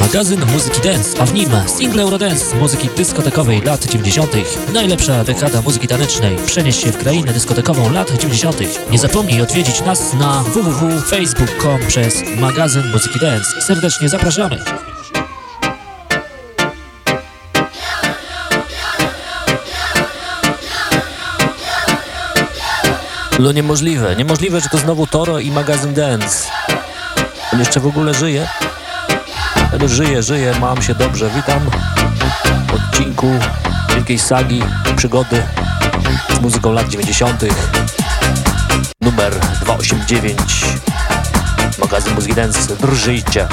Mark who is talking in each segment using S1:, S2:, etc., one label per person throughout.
S1: Magazyn muzyki dance, a w nim single Eurodance muzyki dyskotekowej lat 90. Najlepsza dekada muzyki tanecznej. Przenieś się w krainę dyskotekową lat 90. Nie zapomnij odwiedzić nas na www.facebook.com przez magazyn muzyki dance. Serdecznie zapraszamy. No niemożliwe, niemożliwe, że to znowu Toro i magazyn Dance. On jeszcze w ogóle żyje? Ale żyje, żyje, mam się dobrze. Witam w odcinku wielkiej sagi, przygody z muzyką lat 90. Numer 289. Magazyn Muzyki Dance. Drżyjcie.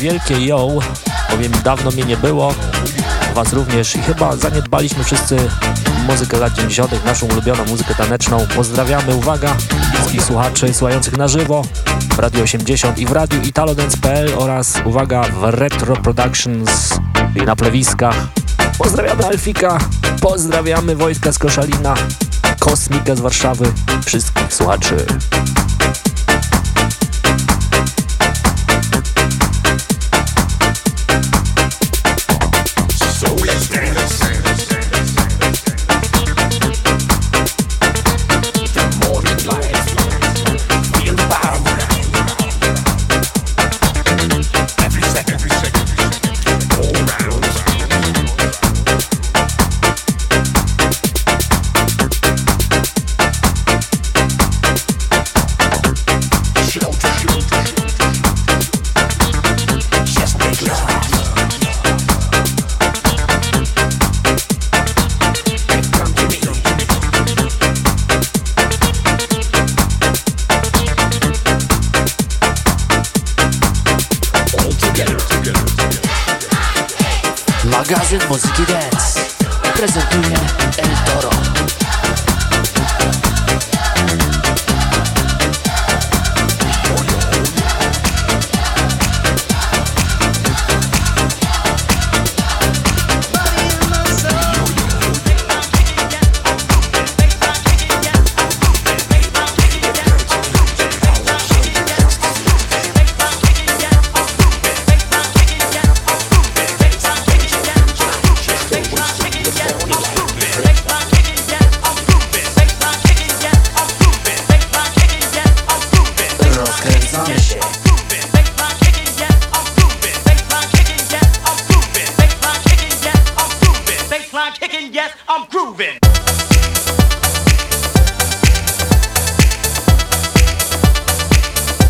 S1: Wielkie yo, bowiem dawno mnie nie było, was również i chyba zaniedbaliśmy wszyscy muzykę lat 90., naszą ulubioną muzykę taneczną. Pozdrawiamy, uwaga, wszystkich słuchaczy słuchających na żywo w Radio 80 i w Radiu italodance.pl oraz uwaga w Retro Productions i na plewiskach. Pozdrawiamy Alfika, pozdrawiamy Wojtka z Koszalina, Kosmika z Warszawy, wszystkich słuchaczy.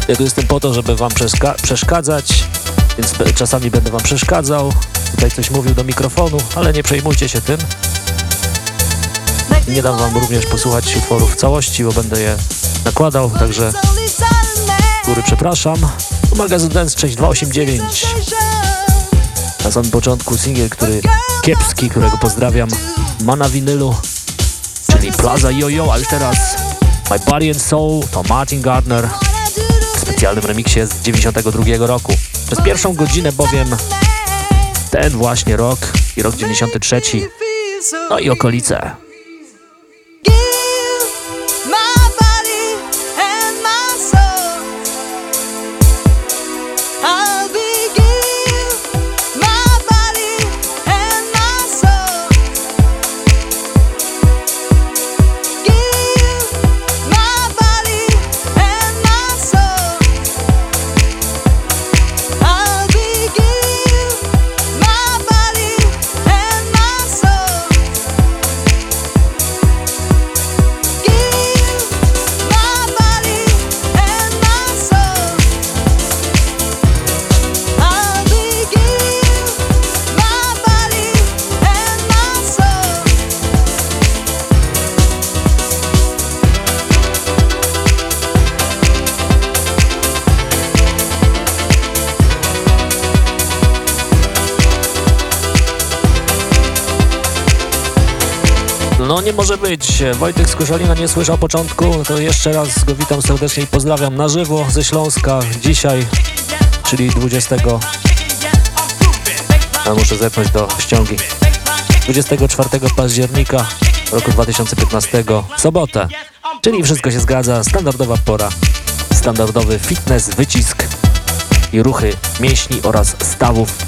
S1: Ja tu jestem po to, żeby wam przeszkadzać, więc czasami będę wam przeszkadzał. Tutaj coś mówił do mikrofonu, ale nie przejmujcie się tym. Nie dam wam również posłuchać utworów w całości, bo będę je nakładał, także góry przepraszam. Magazyn Dance 6289. Na samym początku singiel, który kiepski, którego pozdrawiam, ma na winylu, czyli Plaza Yo-Yo, a teraz My Body and Soul to Martin Gardner w specjalnym remiksie z 92 roku. Przez pierwszą godzinę bowiem ten właśnie rok i rok 93, no i okolice. Może być. Wojtek z nie słyszał początku, to jeszcze raz go witam serdecznie i pozdrawiam na żywo ze Śląska dzisiaj, czyli 20. A muszę zepnąć do ściągi. 24 października roku 2015, sobotę. Czyli wszystko się zgadza, standardowa pora, standardowy fitness, wycisk i ruchy mięśni oraz stawów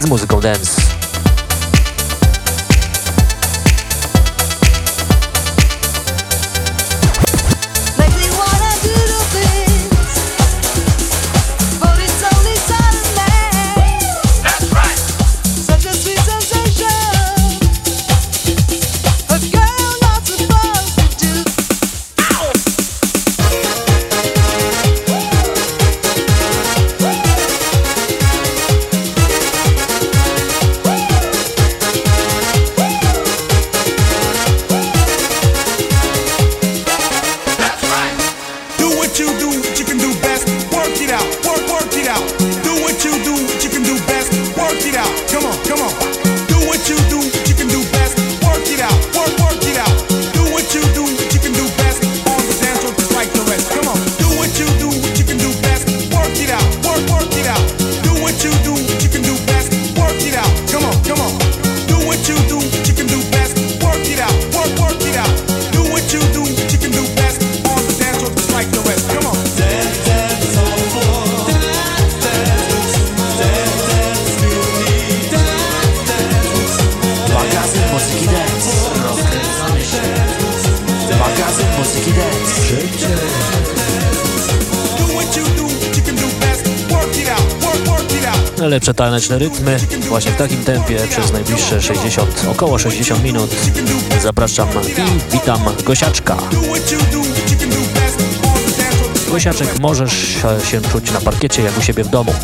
S1: z muzyką dance. Lepsze taneczne rytmy właśnie w takim tempie przez najbliższe 60, około 60 minut. Zapraszam i witam Gosiaczka. Gosiaczek możesz się czuć na parkiecie jak u siebie w domu.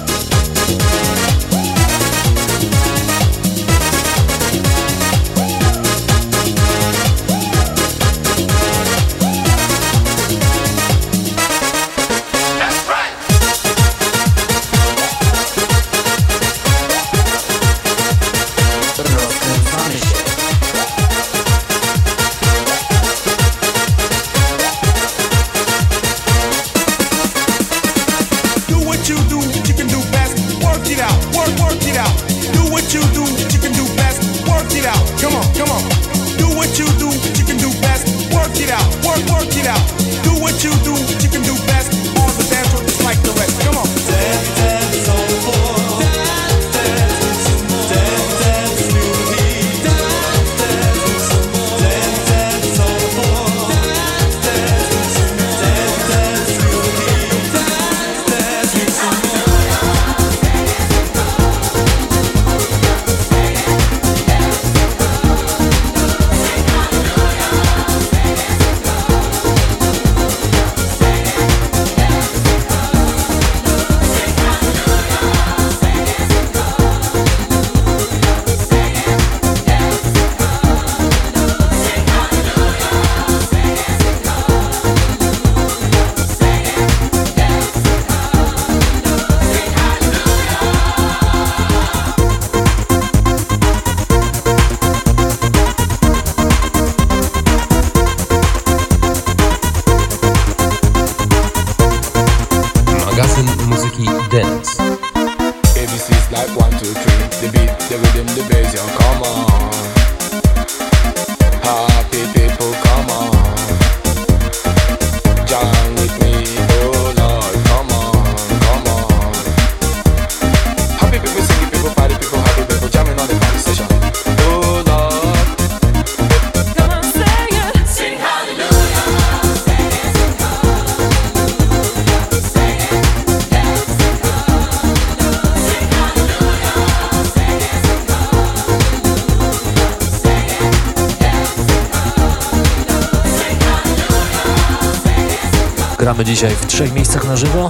S1: Dzisiaj w trzech miejscach na żywo,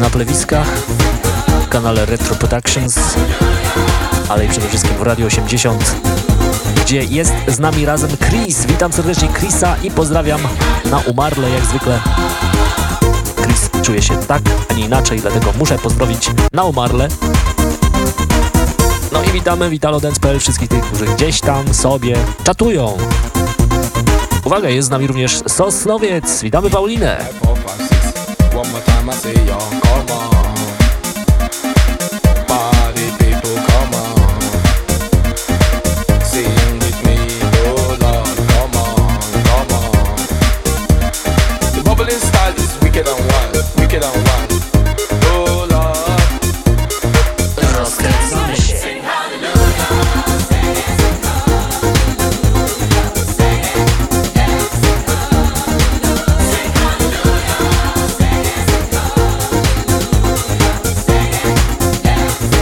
S1: na plewiskach, w kanale Retro Productions, ale i przede wszystkim w Radio 80, gdzie jest z nami razem Chris. Witam serdecznie Chrisa i pozdrawiam na umarle jak zwykle. Chris czuje się tak, a nie inaczej, dlatego muszę pozdrowić na umarle. No i witamy, witalo Dance.pl wszystkich tych, którzy gdzieś tam sobie czatują. Uwaga, jest z nami również Sosnowiec. Witamy Paulinę. one more time I say y'all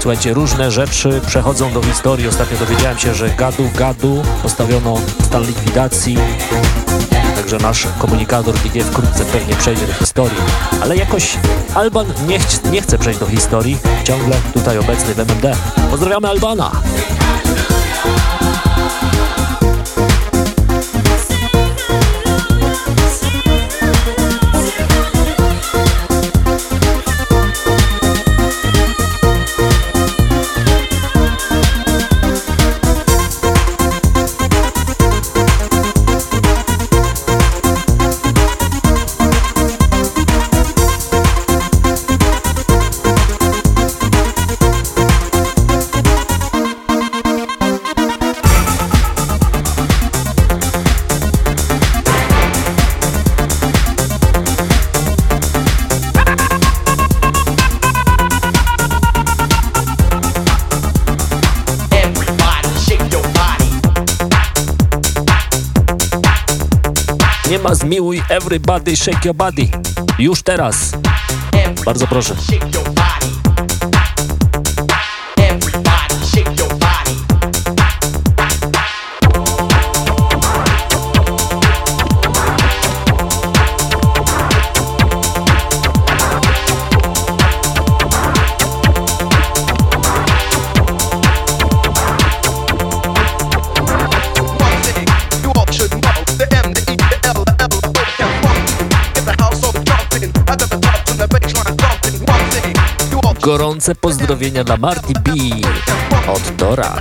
S1: Słuchajcie, różne rzeczy przechodzą do historii. Ostatnio dowiedziałem się, że gadu gadu postawiono stan likwidacji. Także nasz komunikator GG wkrótce pewnie przejdzie do historii. Ale jakoś Alban nie, ch nie chce przejść do historii. Ciągle tutaj obecny w MMD. Pozdrawiamy Albana! Zmiłuj, everybody shake your body. Już teraz. Bardzo proszę. Gorące pozdrowienia dla Marty B od Dora.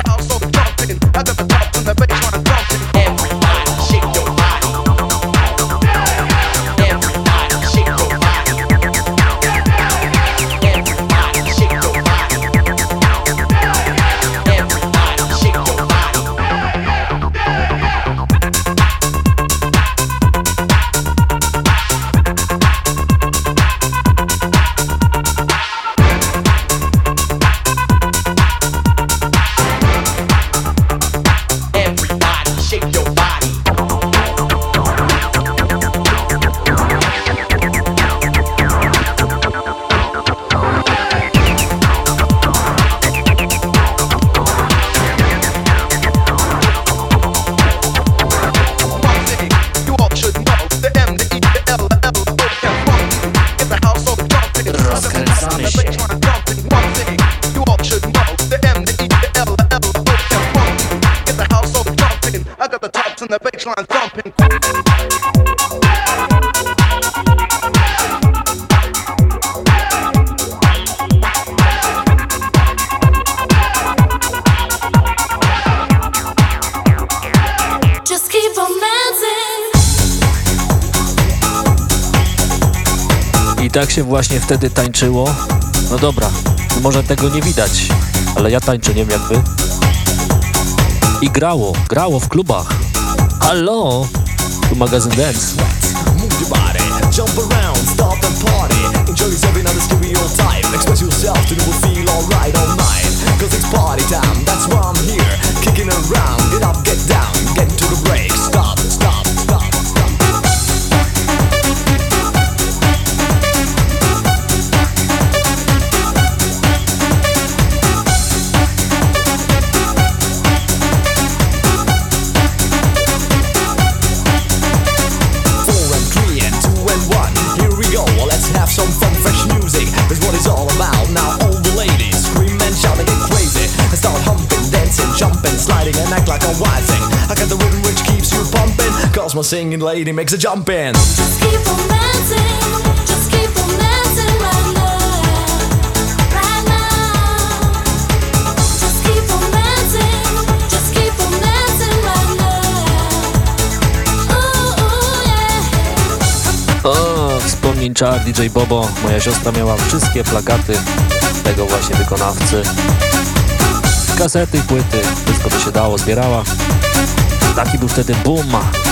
S1: Wtedy tańczyło. No dobra, może tego nie widać, ale ja tańczę, nie wiem jak wy. I grało, grało w klubach. Halo, tu magazyn Dance. Jump around, stop and party Enjoy yourself in stereotype Express yourself feel alright all night Cause it's party time, that's why I'm here Kicking around, singing lady makes a jump in.
S2: wspomnień Char, DJ Bobo. Moja siostra miała wszystkie plakaty tego właśnie wykonawcy. Kasety, płyty, wszystko to się dało, zbierała. Taki był wtedy boom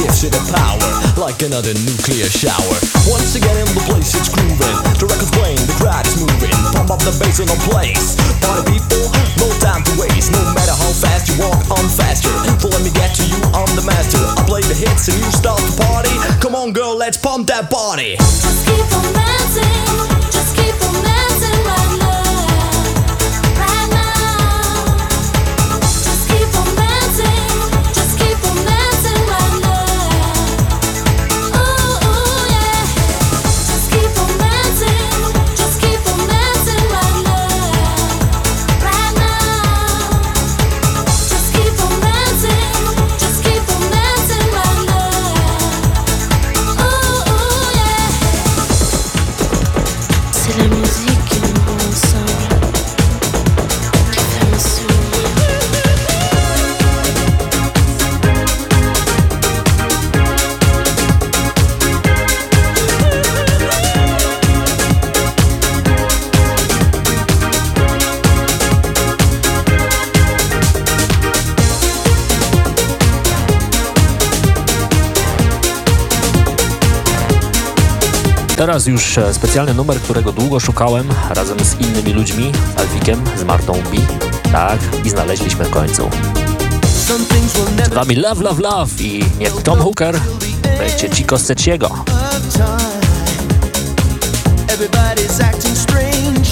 S2: gives it a power Like another nuclear shower. Once again in the place it's grooving The record's playing, the crowd is moving. Pump up the bass in the place. Party people, no time to waste. No matter how fast you walk, I'm faster. So let me get to you, I'm the master. I play the hits and you start the party. Come on girl, let's pump that body. Just keep on dancing Teraz już e, specjalny numer, którego długo szukałem razem z innymi ludźmi, Alfikiem, z Martą B. Tak, i znaleźliśmy w końcu. Z wami Love, Love, Love i niech Tom Hooker będzie Chico Secchiego. Everybody's acting strange,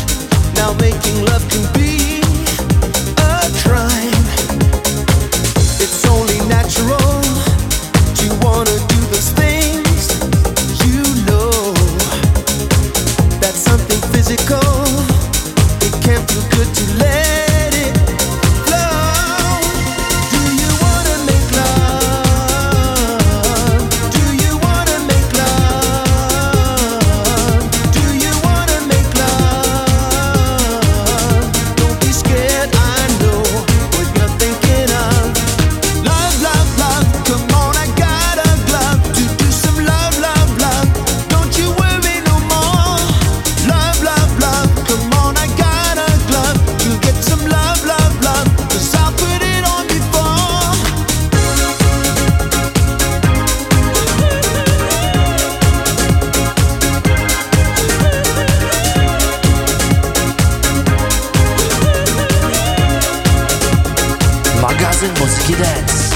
S2: now making love can be to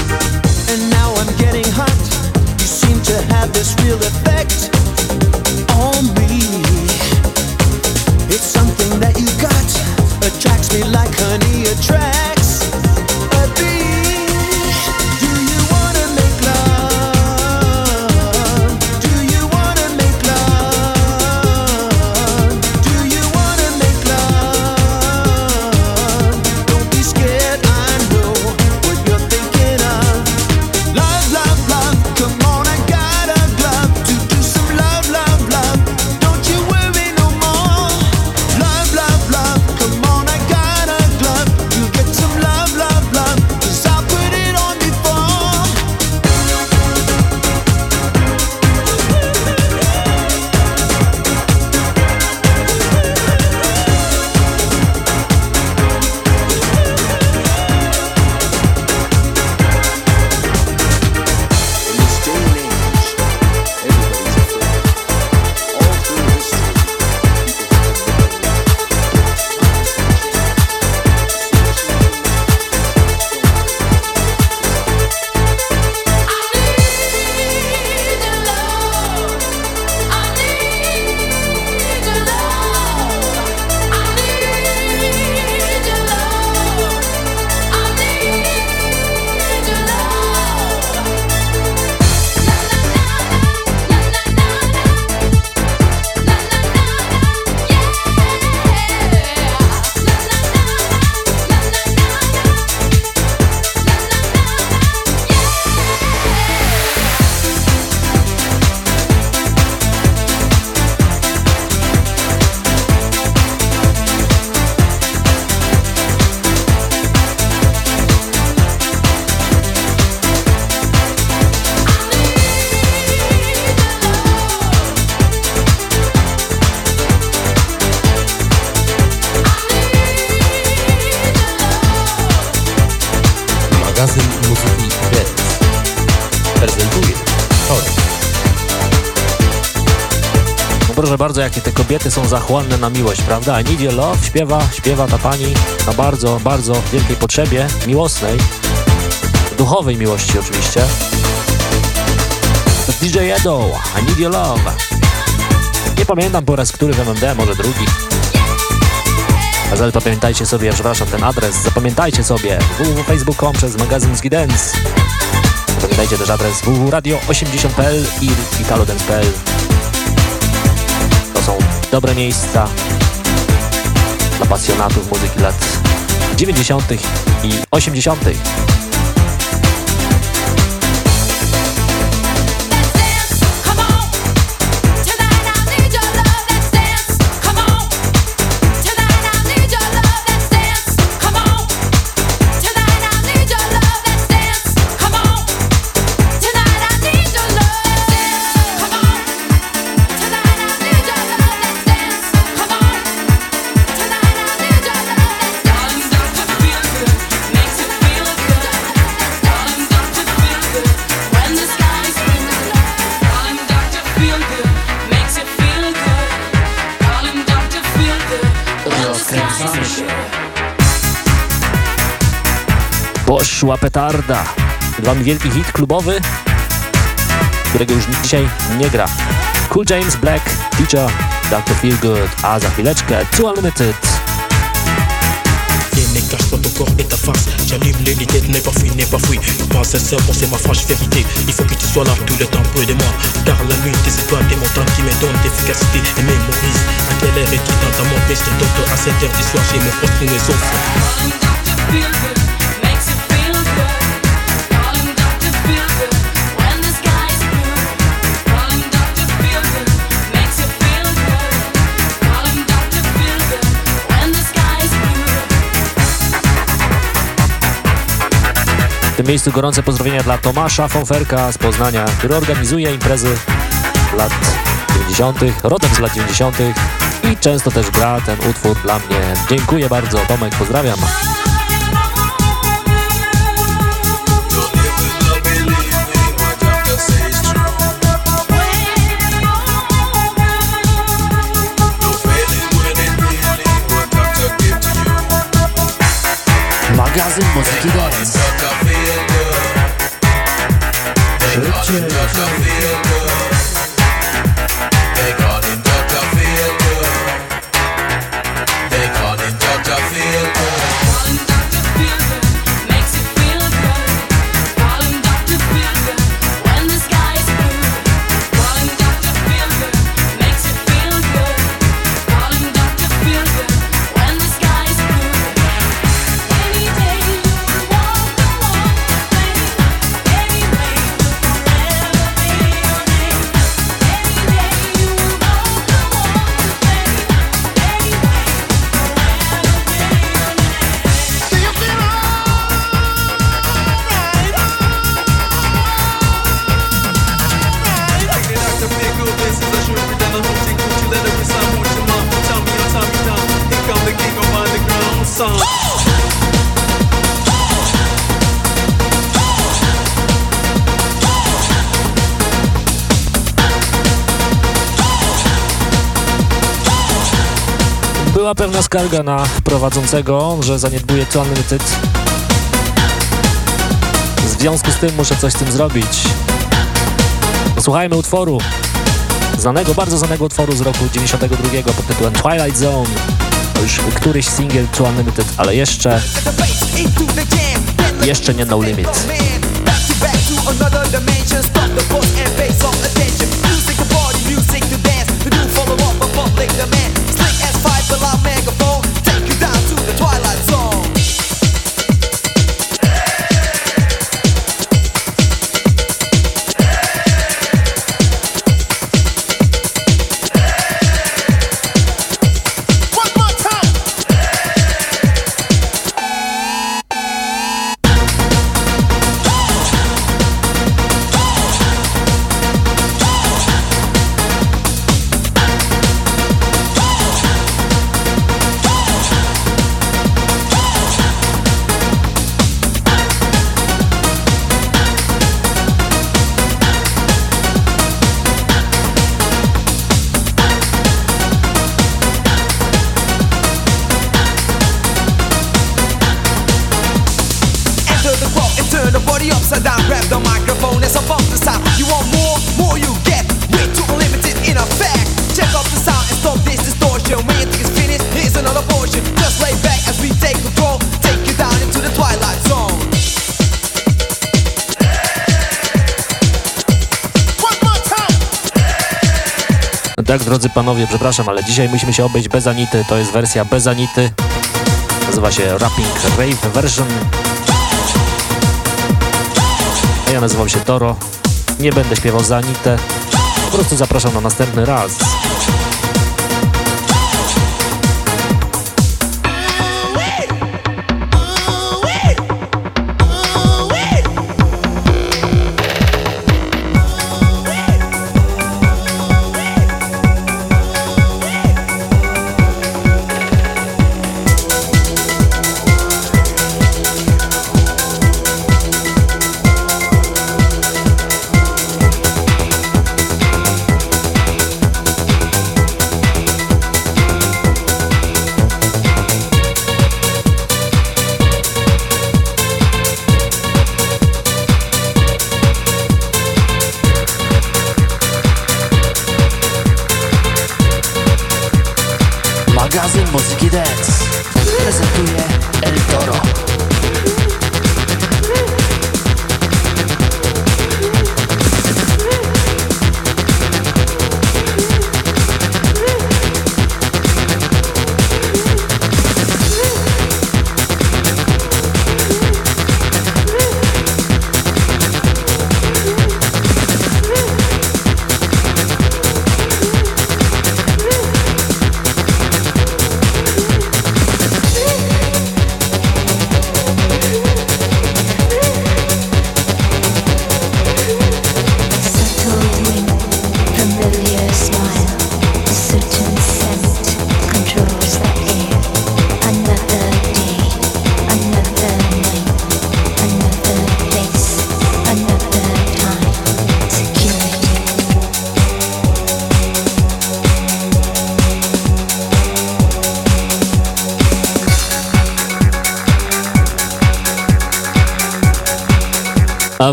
S1: są na miłość, prawda? I Need Your Love śpiewa, śpiewa ta pani na bardzo, bardzo wielkiej potrzebie miłosnej, duchowej miłości oczywiście. DJ Edo, I Need Your Love. Nie pamiętam po raz który w MMD, może drugi. Ale pamiętajcie sobie, przepraszam, ten adres, zapamiętajcie sobie www.facebook.com przez magazyn Ski Dance. Pamiętajcie też adres www.radio80.pl i italodance.pl. Dobre miejsca dla pasjonatów muzyki lat 90. i 80. Poszła petarda. Wam wielki hit klubowy, którego już dzisiaj nie gra. Cool James Black, Teacher, Dr. Feel Good, a za chwileczkę Too Unlimited.
S3: Corps et ta face. J'allume les lunettes, n'est pas fui, n'est pas fui. Pas sincèrement, c'est ma franche vérité. Il faut que tu sois là tout le temps près de moi. Car la nuit, tes étoiles, tes montagnes qui me donnent d'efficacité et mémorise. À quelle heure es-tu dans ta montre Je te donne à 7 heures du soir, j'ai mon poste pour offres
S1: W tym miejscu gorące pozdrowienia dla Tomasza Fonferka z Poznania, który organizuje imprezy lat 90., rodem z lat 90. i często też gra ten utwór dla mnie. Dziękuję bardzo, Tomek, pozdrawiam. Skarga na prowadzącego, że zaniedbuje to Unlimited. W związku z tym muszę coś z tym zrobić. Posłuchajmy utworu. Znanego, bardzo znanego utworu z roku 92 pod tytułem Twilight Zone. To już któryś singiel to Unlimited, ale jeszcze... Jeszcze nie No Limit. Tak, drodzy panowie, przepraszam, ale dzisiaj musimy się obejść bez Anity. To jest wersja bez Anity. Nazywa się Rapping Rave Version. A ja nazywam się Toro. Nie będę śpiewał za Anitę. Po prostu zapraszam na następny raz.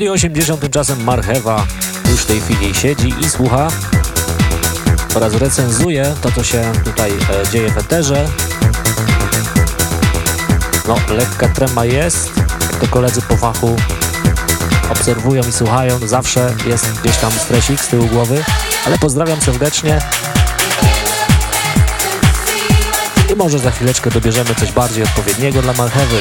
S1: Radio 80 tymczasem Marchewa już w tej chwili siedzi i słucha oraz recenzuje to, co się tutaj e, dzieje w eterze. No, lekka trema jest, jak to koledzy po fachu obserwują i słuchają. Zawsze jest gdzieś tam stresik z tyłu głowy, ale pozdrawiam serdecznie. I może za chwileczkę dobierzemy coś bardziej odpowiedniego dla Marchewy.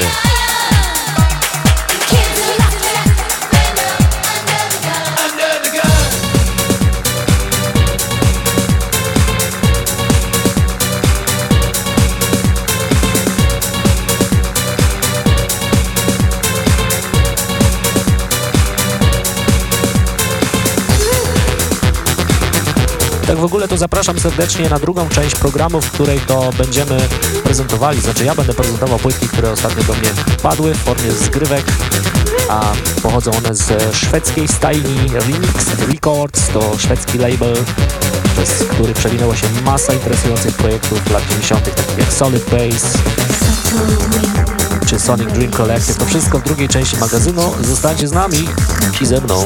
S1: Tak w ogóle to zapraszam serdecznie na drugą część programu, w której to będziemy prezentowali, znaczy ja będę prezentował płytki, które ostatnio do mnie padły w formie zgrywek, a pochodzą one z szwedzkiej stajni Remix Records, to szwedzki label, przez który przewinęła się masa interesujących projektów lat 90., takich jak Solid Bass czy Sonic Dream Collective. To wszystko w drugiej części magazynu. Zostańcie z nami i ze mną.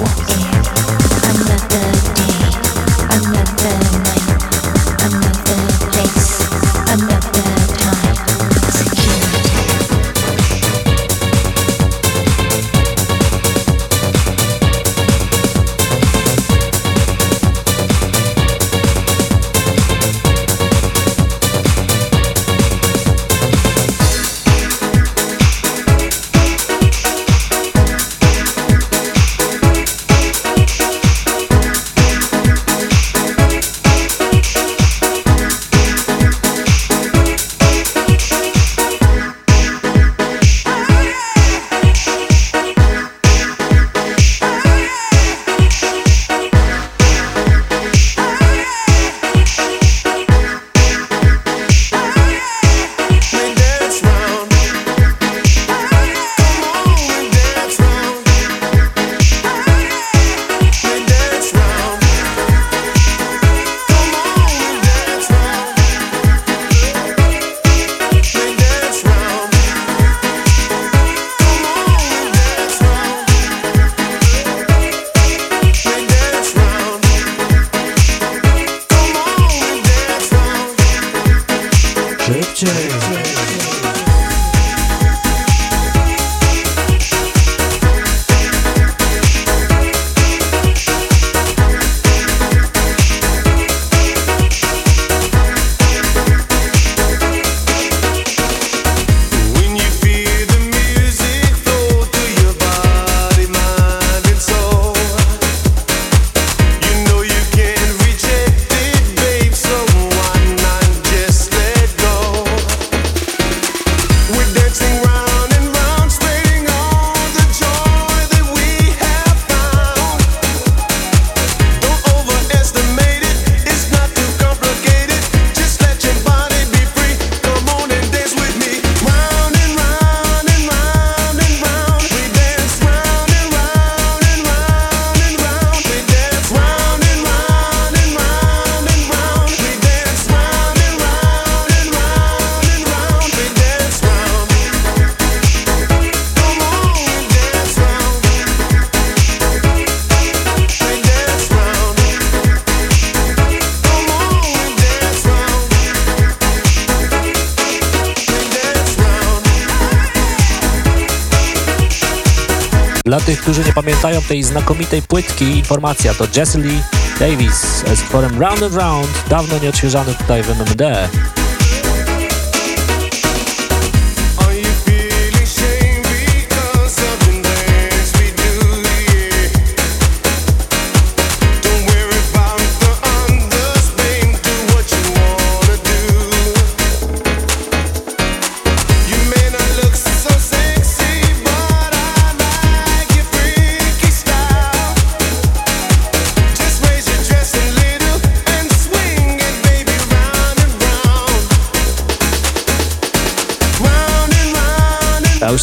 S1: Dla tych, którzy nie pamiętają tej znakomitej płytki, informacja to Jesse Lee Davis z utworem Round and Round, dawno nieodświeżany tutaj w NMD.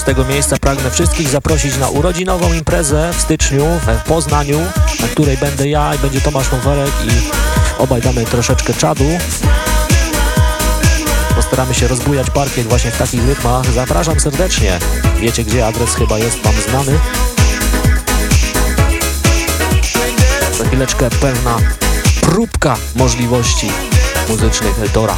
S1: z tego miejsca pragnę wszystkich zaprosić na urodzinową imprezę w styczniu w Poznaniu, na której będę ja i będzie Tomasz Nowerek i obaj damy troszeczkę czadu. Postaramy się rozbujać parkiet właśnie w takich rytmach. Zapraszam serdecznie. Wiecie gdzie adres chyba jest Wam znany. Za chwileczkę pewna próbka możliwości muzycznych Dora.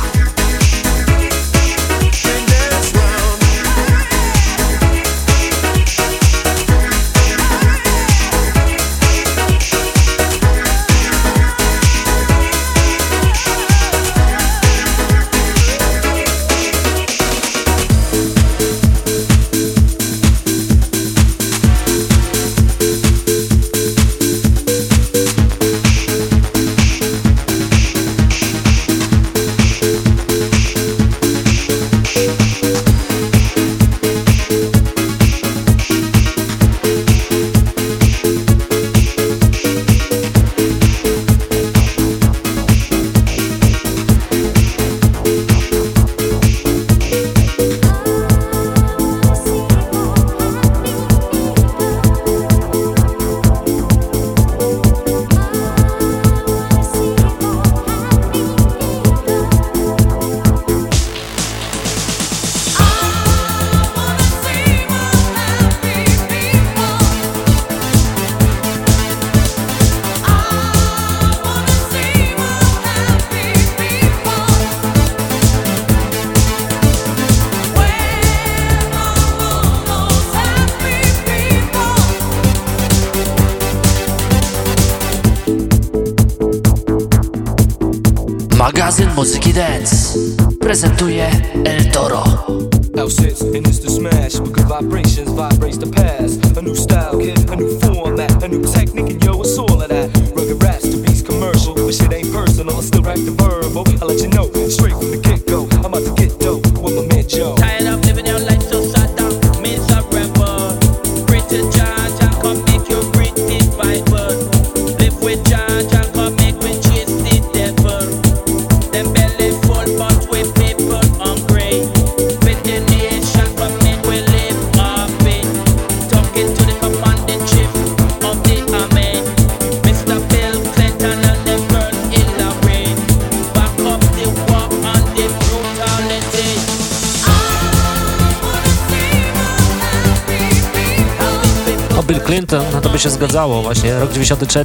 S1: właśnie, rok 93.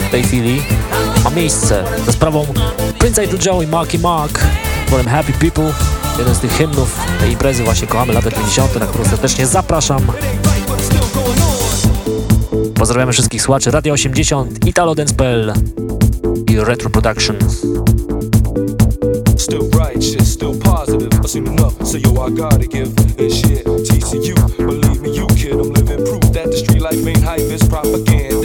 S1: W tej chwili ma miejsce za sprawą Prince Idol Joe i Marky Mark, utworem Happy People, jeden z tych hymnów tej imprezy właśnie kochamy lata 50., na którą serdecznie zapraszam. Pozdrawiamy wszystkich słuchaczy Radio 80, Italo Dance.pl i Retro Productions.
S4: still righteous, still positive. I seen so yo, I gotta give this shit. TCU, believe Life
S5: is
S6: propaganda.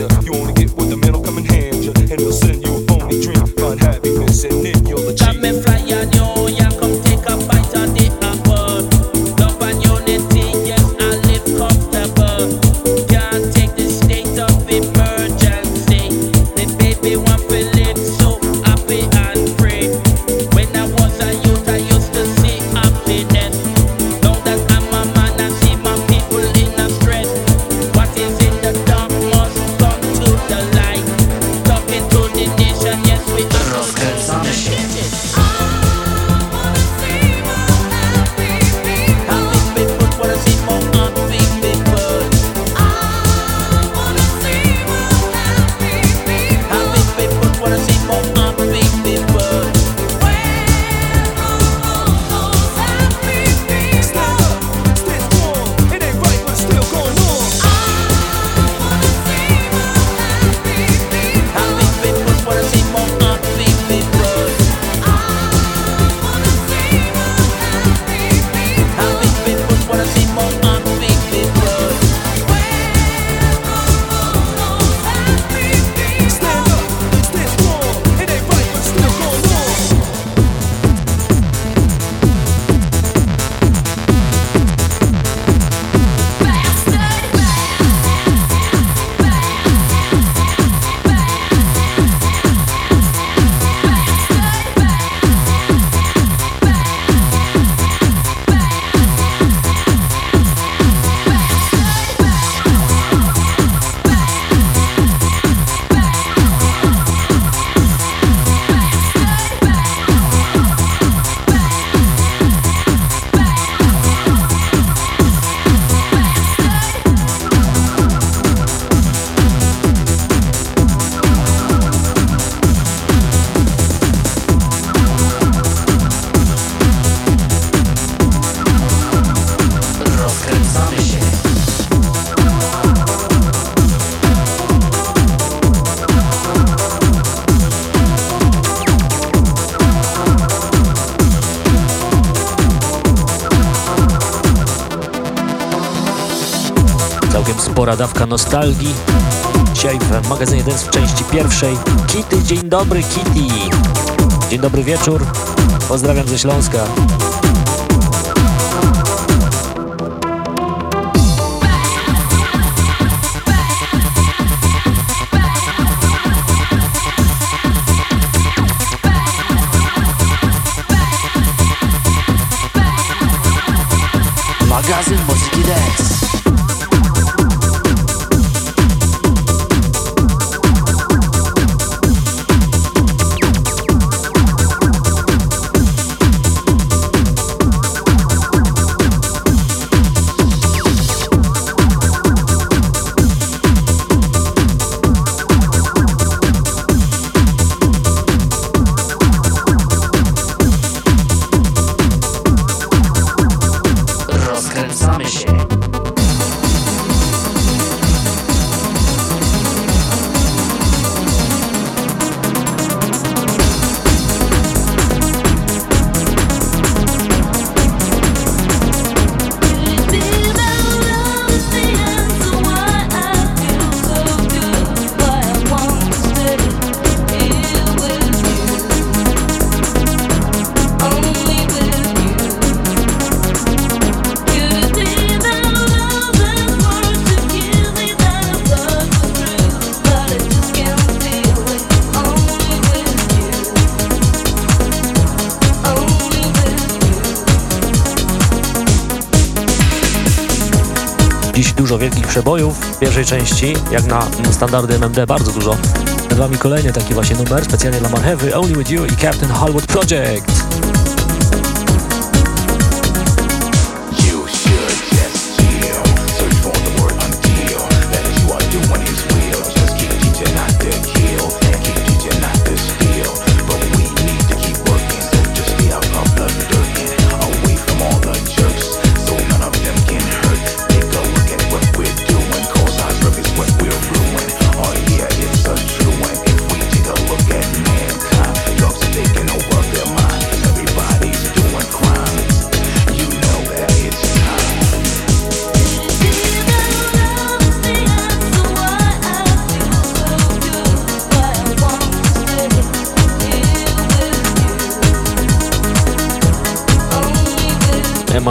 S6: nostalgii. Dzisiaj w magazynie Dance w części pierwszej. Kitty, dzień dobry Kitty. Dzień dobry wieczór. Pozdrawiam ze Śląska. przebojów w pierwszej części, jak na standardy MMD bardzo dużo. Przed Wami kolejny taki właśnie numer specjalnie dla Marchewy, Only With You i Captain Hollywood Project.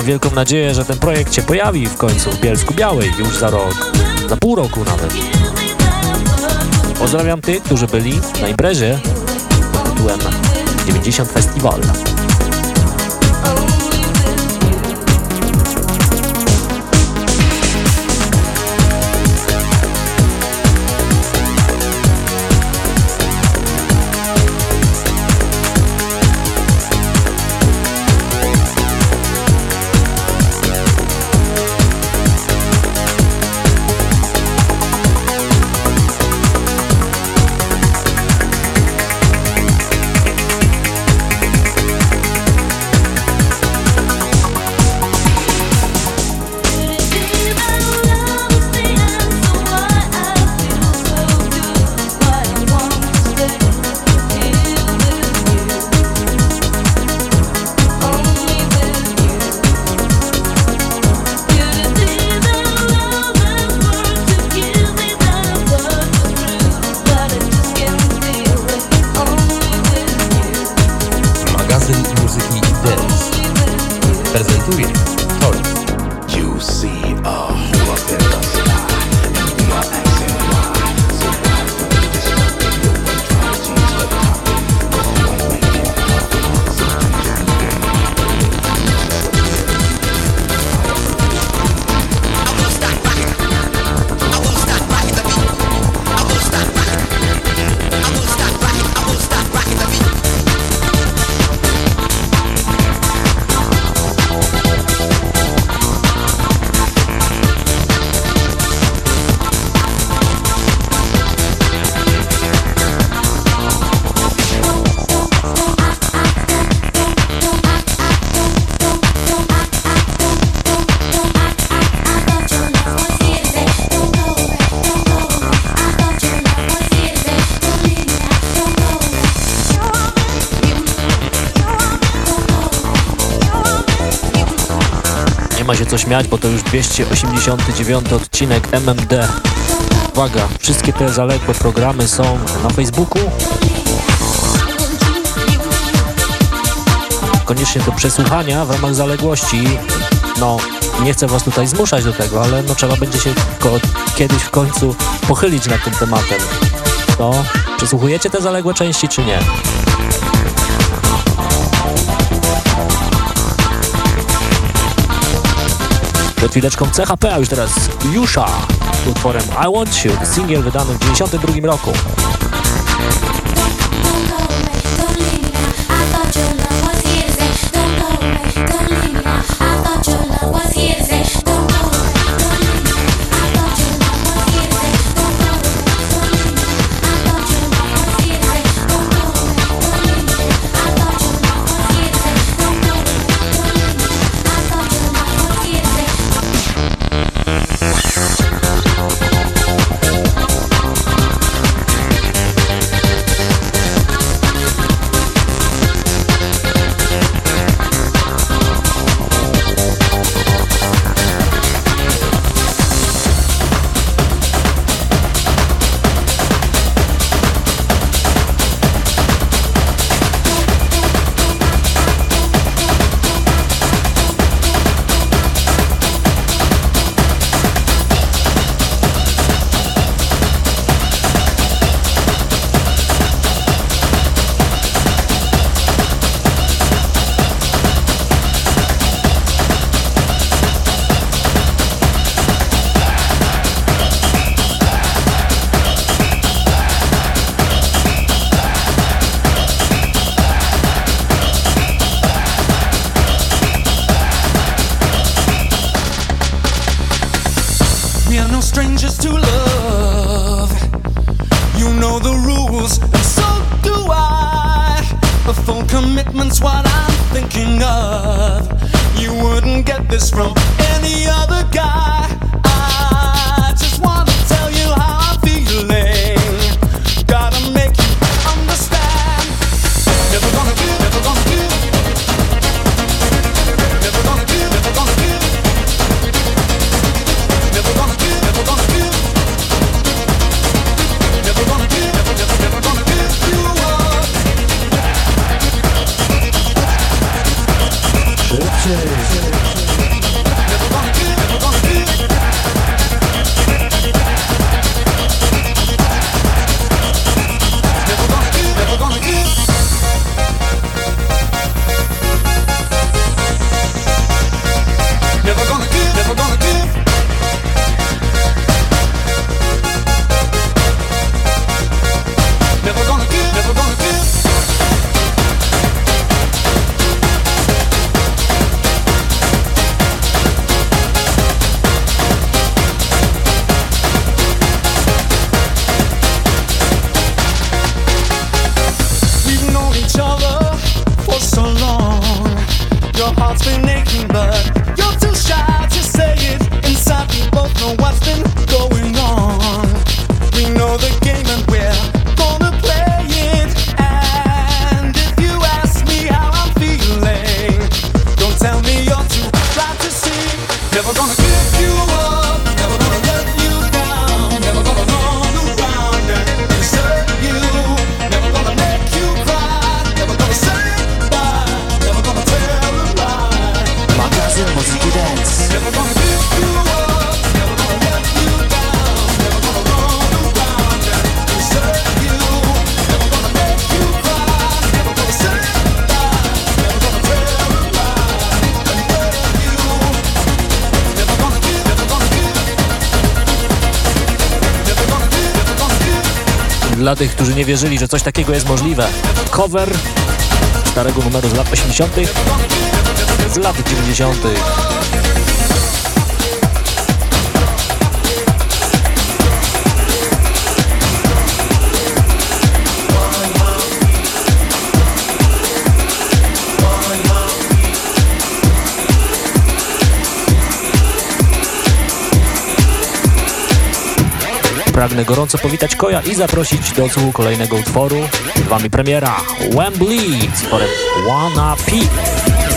S6: wielką nadzieję, że ten projekt się pojawi w końcu w Bielsku Białej już za rok, za pół roku nawet. Pozdrawiam tych, którzy byli na imprezie pod tytułem 90
S1: Festiwal. śmiać, bo to już 289 odcinek MMD. Uwaga, wszystkie te zaległe programy są na Facebooku. Koniecznie do przesłuchania w ramach zaległości. No, nie chcę was tutaj zmuszać do tego, ale no trzeba będzie się kiedyś w końcu pochylić nad tym tematem. No, przesłuchujecie te zaległe części czy nie? Przed chwileczką CHP, a już teraz Jusza utworem I Want You, singiel wydany w 92 roku. tych, którzy nie wierzyli, że coś takiego jest możliwe. Cover starego numeru z lat 80. z lat 90. pragnę gorąco powitać Koja i zaprosić do słuchu kolejnego utworu. Z wami premiera Wembley z utworem Wanna
S7: Pee.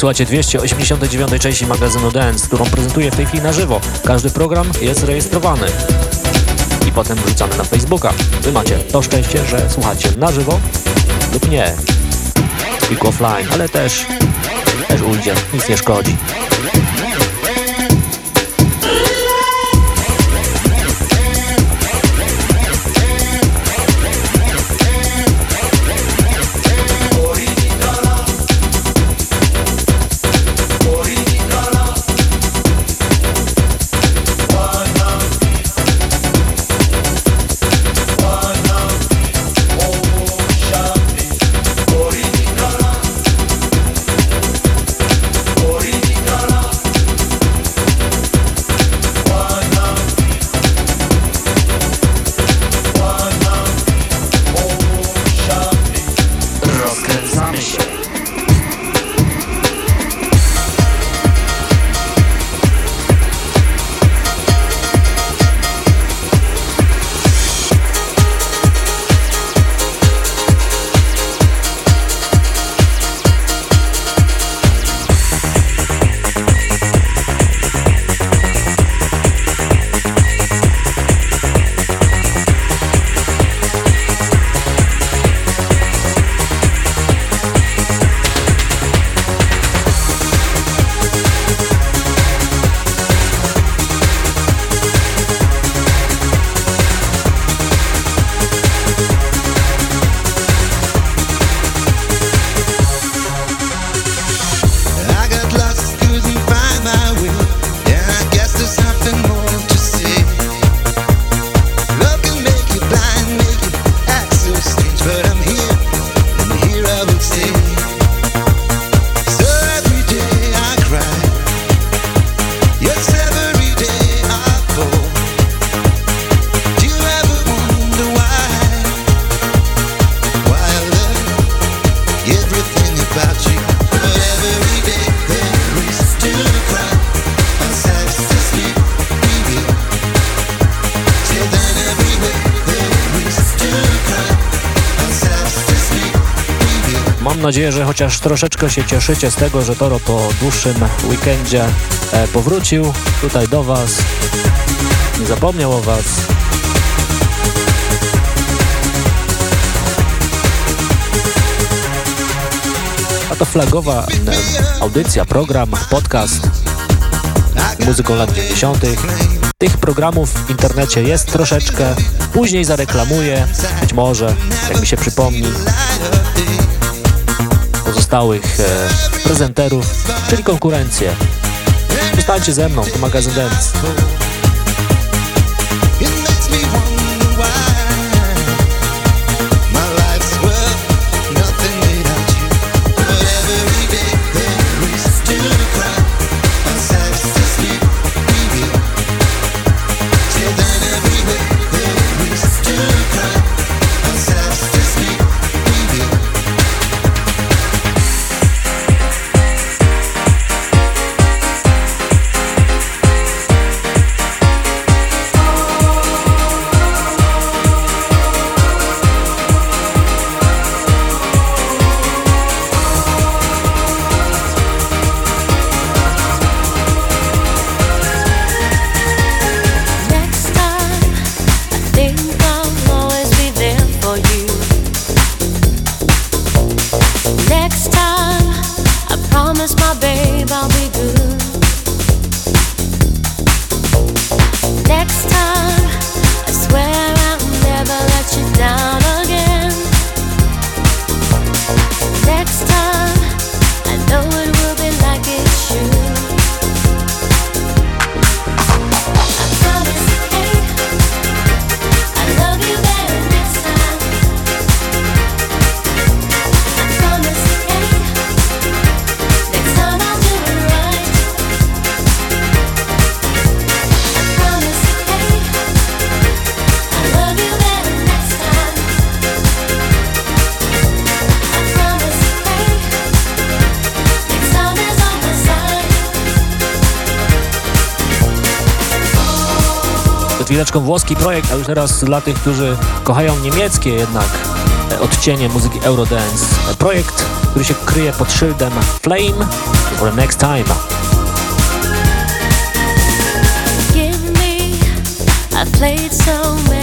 S8: Słuchajcie 289 części magazynu Dance, którą prezentuję w tej chwili na żywo. Każdy program jest rejestrowany i potem wrzucany na Facebooka. Wy macie to szczęście, że słuchacie na żywo lub nie. Speak offline, ale też, też ujdzie, nic nie szkodzi. Że chociaż troszeczkę się cieszycie z tego, że Toro po dłuższym weekendzie e, powrócił tutaj do Was. Nie zapomniał o Was. A to flagowa e, audycja, program, podcast muzyką lat 90. Tych programów w internecie jest troszeczkę. Później zareklamuję, być może, jak mi się przypomni pozostałych e, prezenterów, czyli konkurencję. Zostańcie ze mną, to magazyn Dance.
S1: włoski projekt, a już teraz dla tych, którzy kochają niemieckie jednak e, odcienie muzyki Eurodance. E, projekt, który się kryje pod szyldem Flame for the next time.
S6: Give me, I've played so many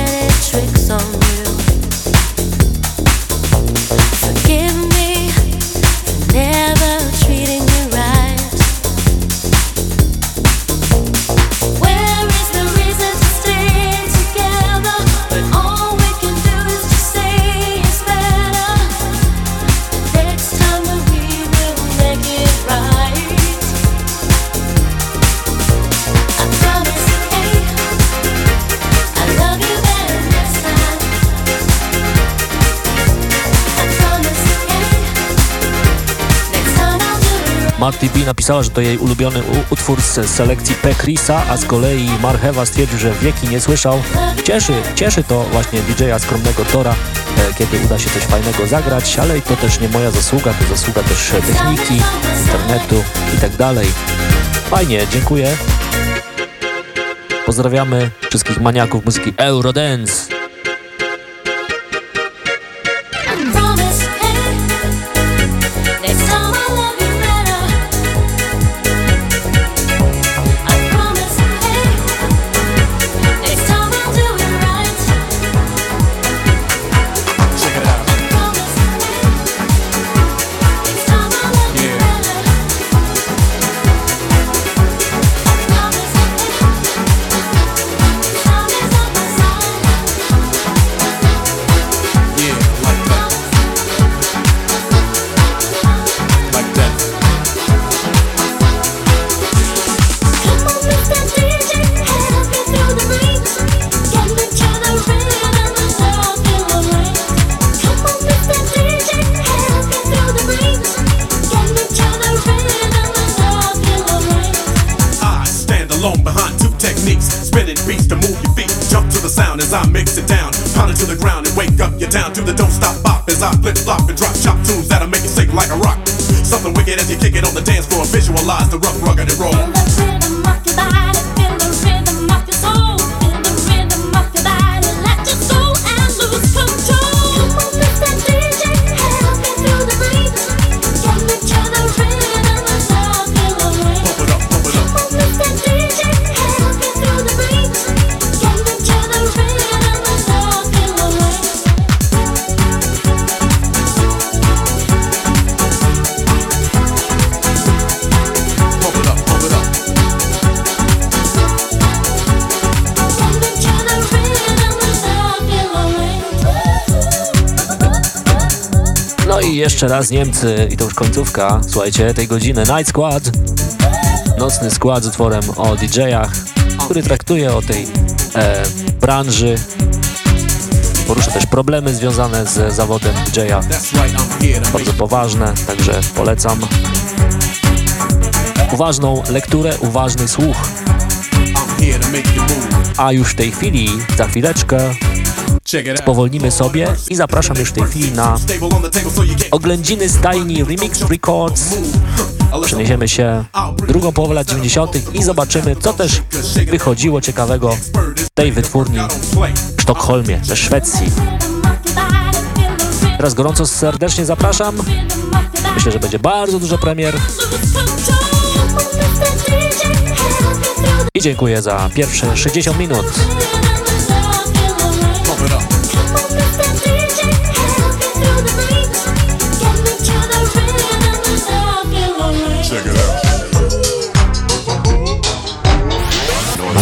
S1: Marty B napisała, że to jej ulubiony utwór z selekcji P. Chrisa, a z kolei Marchewa stwierdził, że wieki nie słyszał. Cieszy, cieszy to właśnie DJ-a skromnego Tora, e, kiedy uda się coś fajnego zagrać, ale to też nie moja zasługa, to zasługa też techniki, internetu i tak dalej. Fajnie, dziękuję. Pozdrawiamy wszystkich maniaków muzyki Eurodance. jeszcze raz Niemcy i to już końcówka, słuchajcie, tej godziny. Night Squad, nocny skład z utworem o DJ-ach, który traktuje o tej e, branży, porusza też problemy związane z zawodem DJ-a, bardzo poważne, także polecam uważną lekturę, uważny słuch. A już w tej chwili, za chwileczkę, Spowolnimy sobie i zapraszam już w tej chwili na oględziny stajni Remix Records. Przeniesiemy się drugą połowę lat 90. i zobaczymy, co też wychodziło ciekawego w tej wytwórni w Sztokholmie, we Szwecji. Teraz gorąco serdecznie zapraszam. Myślę, że będzie bardzo dużo premier. I dziękuję za pierwsze 60 minut.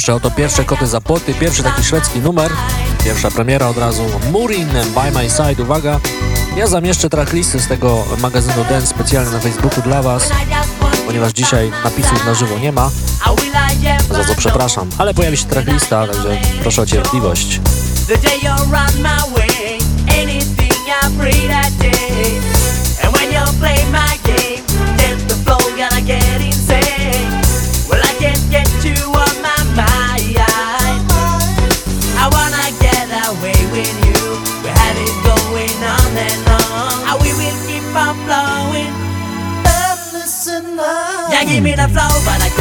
S1: proszę, oto pierwsze koty zapoty, pierwszy taki szwedzki numer, pierwsza premiera od razu, Murin By My Side, uwaga, ja zamieszczę tracklisty z tego magazynu Dance specjalnie na Facebooku dla Was, ponieważ dzisiaj napisów na żywo nie ma, za co przepraszam, ale pojawi się tracklista, także proszę o cierpliwość.
S9: And when you play my give me the flow, but I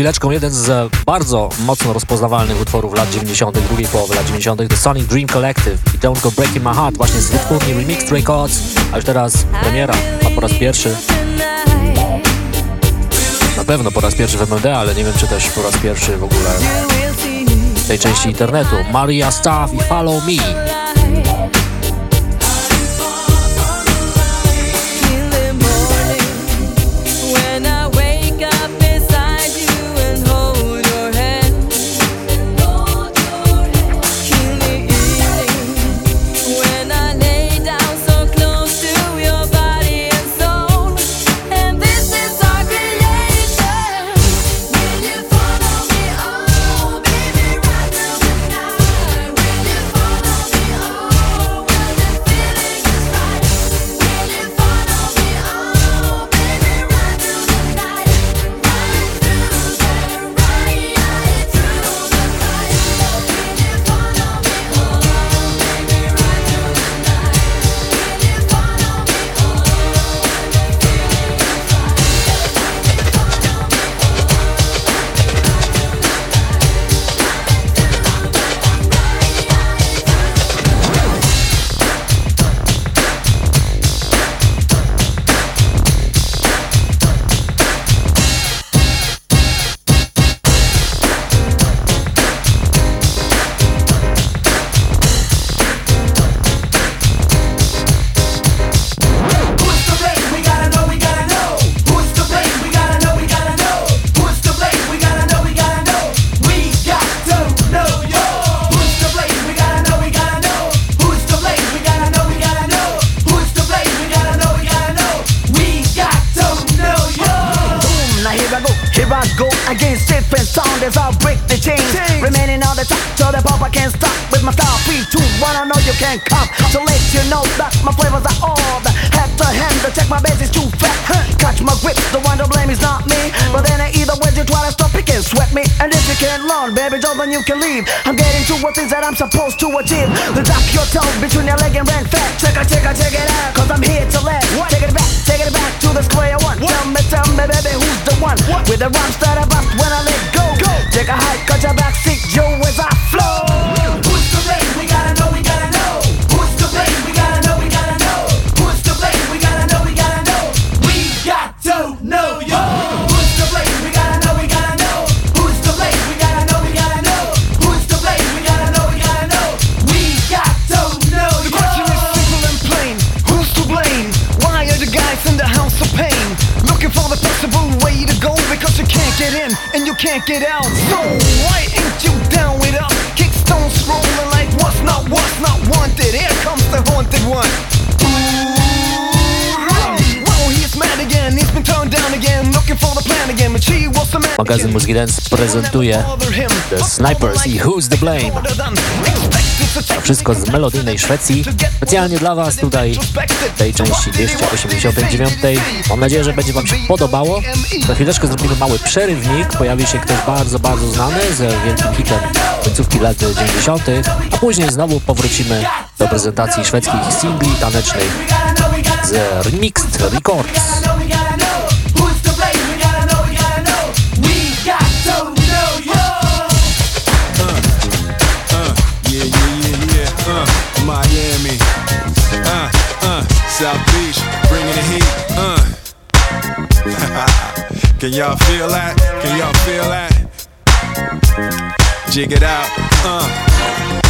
S2: chwileczką jeden z bardzo mocno rozpoznawalnych utworów lat 90., drugiej połowy lat 90. to Sonic Dream Collective i Don't Go Breaking My Heart, właśnie z wytwórni Remix Records, a już teraz premiera, a po raz pierwszy. Na pewno po raz pierwszy w MMD, ale nie wiem czy też po raz pierwszy w ogóle w tej części internetu. Maria Staff i Follow Me. pokazy Mózgi Dance prezentuje The Snipers i Who's the Blame. To wszystko z melodyjnej Szwecji. Specjalnie dla Was tutaj w tej części 289. Mam nadzieję, że będzie Wam się podobało. Za chwileczkę zrobimy mały przerywnik. Pojawi się ktoś bardzo, bardzo znany z wielkim hitem końcówki lat 90. A później znowu powrócimy do prezentacji szwedzkich singli tanecznych z Remixed Records.
S10: South Beach, bringing the heat. Uh. Can y'all feel that? Can y'all feel that? Jig it out. Uh.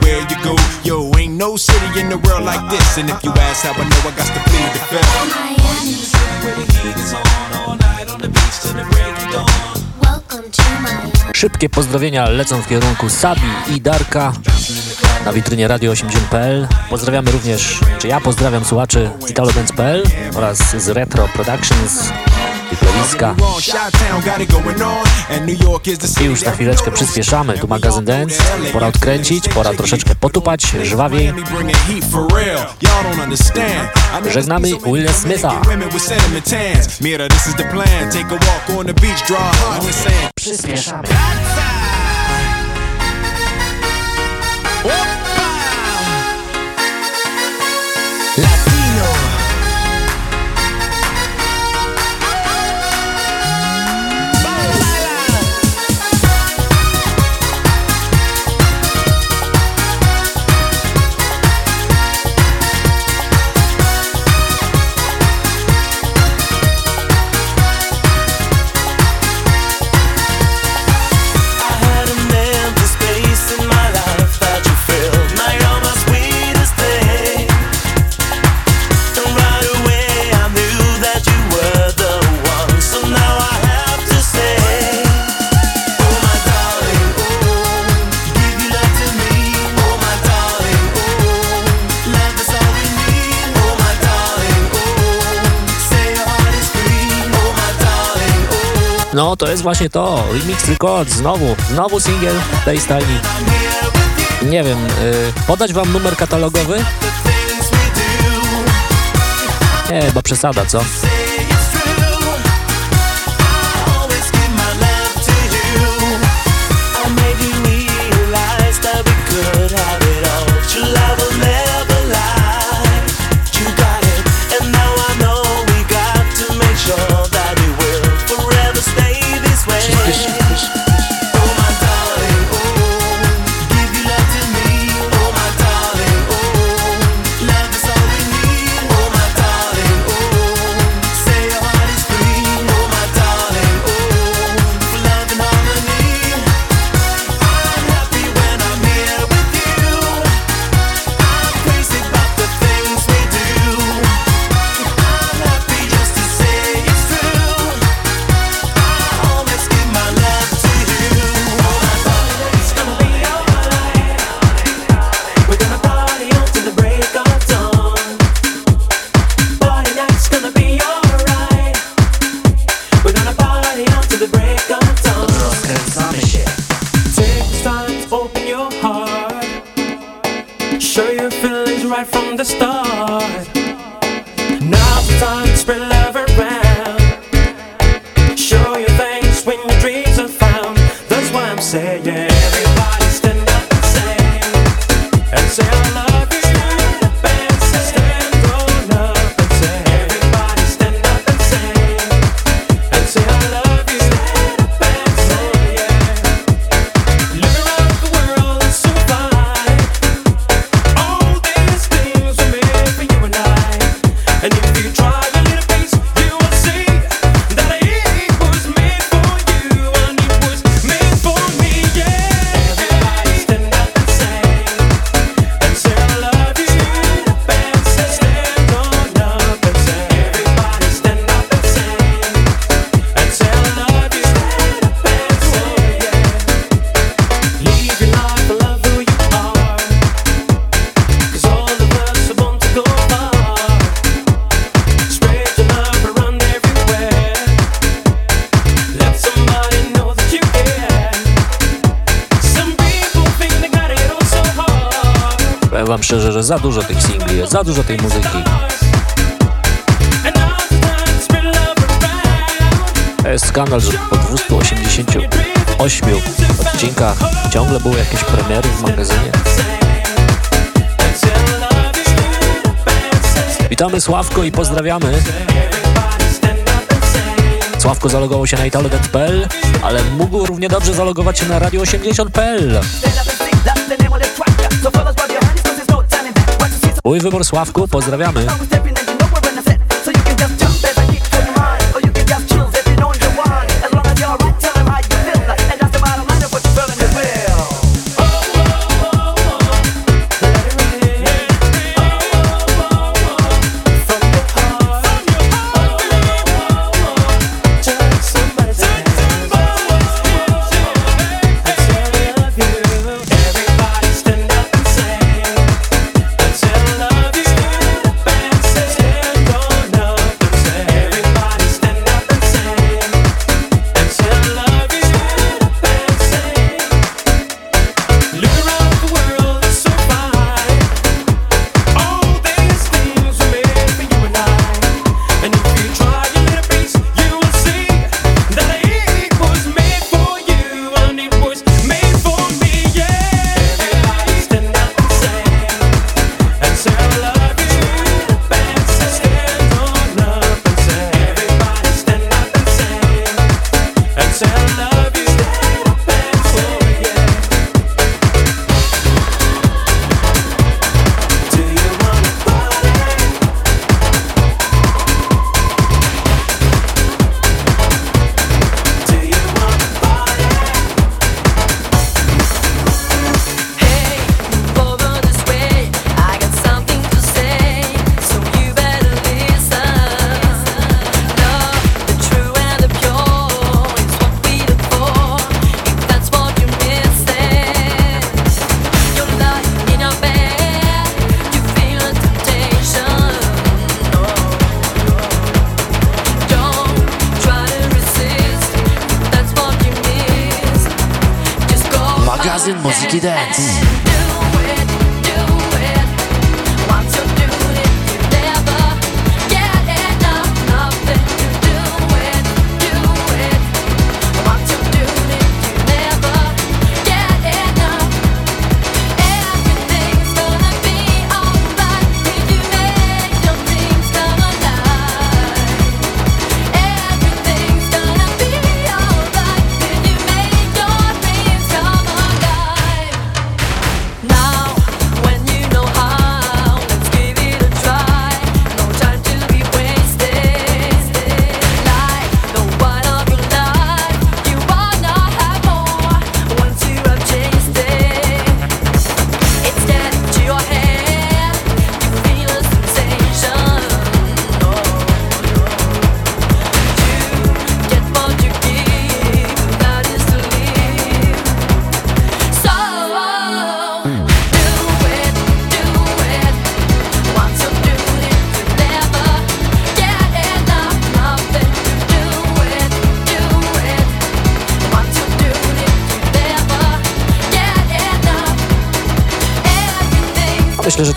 S10: anywhere you go. Yo, ain't no city in the world like this. And if you ask how I know, I got to plead the fifth.
S6: Miami. Welcome to Miami.
S1: Szybkie pozdrowienia lecą w kierunku Sabi i Darka na witrynie radio80.pl. Pozdrawiamy również, czy ja pozdrawiam słuchaczy z italodance.pl oraz z Retro Productions i już na chwileczkę przyspieszamy, tu magazyn Dance. Pora odkręcić, pora troszeczkę potupać, żwawiej. Żegnamy Willa Smitha.
S10: This
S1: No, to jest właśnie to. Remix Records, znowu, znowu singiel tej stajni. Nie wiem, y, podać wam numer katalogowy? Nie, chyba przesada, co?
S11: Za dużo tych singli za dużo tej muzyki. To jest skandal, że po 288 odcinkach ciągle były jakieś premiery w magazynie. Witamy Sławko i pozdrawiamy. Sławko zalogował się na italodance.pl, ale mógł równie dobrze zalogować się na radio 80.pl. Mój wybór Sławku, pozdrawiamy.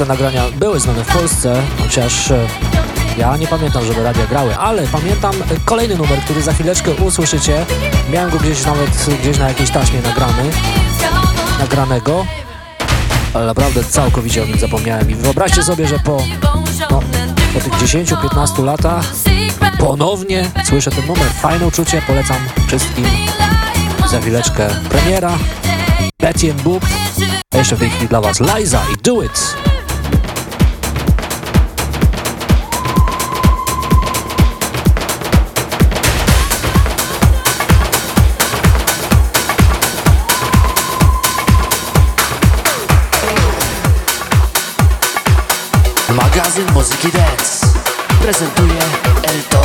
S11: Te nagrania były znane w Polsce, chociaż e, ja nie pamiętam, żeby radia grały, ale pamiętam e, kolejny numer, który za chwileczkę usłyszycie. Miałem go gdzieś nawet gdzieś na jakiejś taśmie nagrany, nagranego, ale naprawdę całkowicie o nim zapomniałem. I wyobraźcie sobie, że po, no, po tych 10-15 latach ponownie słyszę ten numer. Fajne uczucie, polecam wszystkim. Za chwileczkę premiera, Betty and Boop, a jeszcze w tej chwili dla Was Liza i Do It.
S12: Magazyn Muzyki Dance. Prezentuje El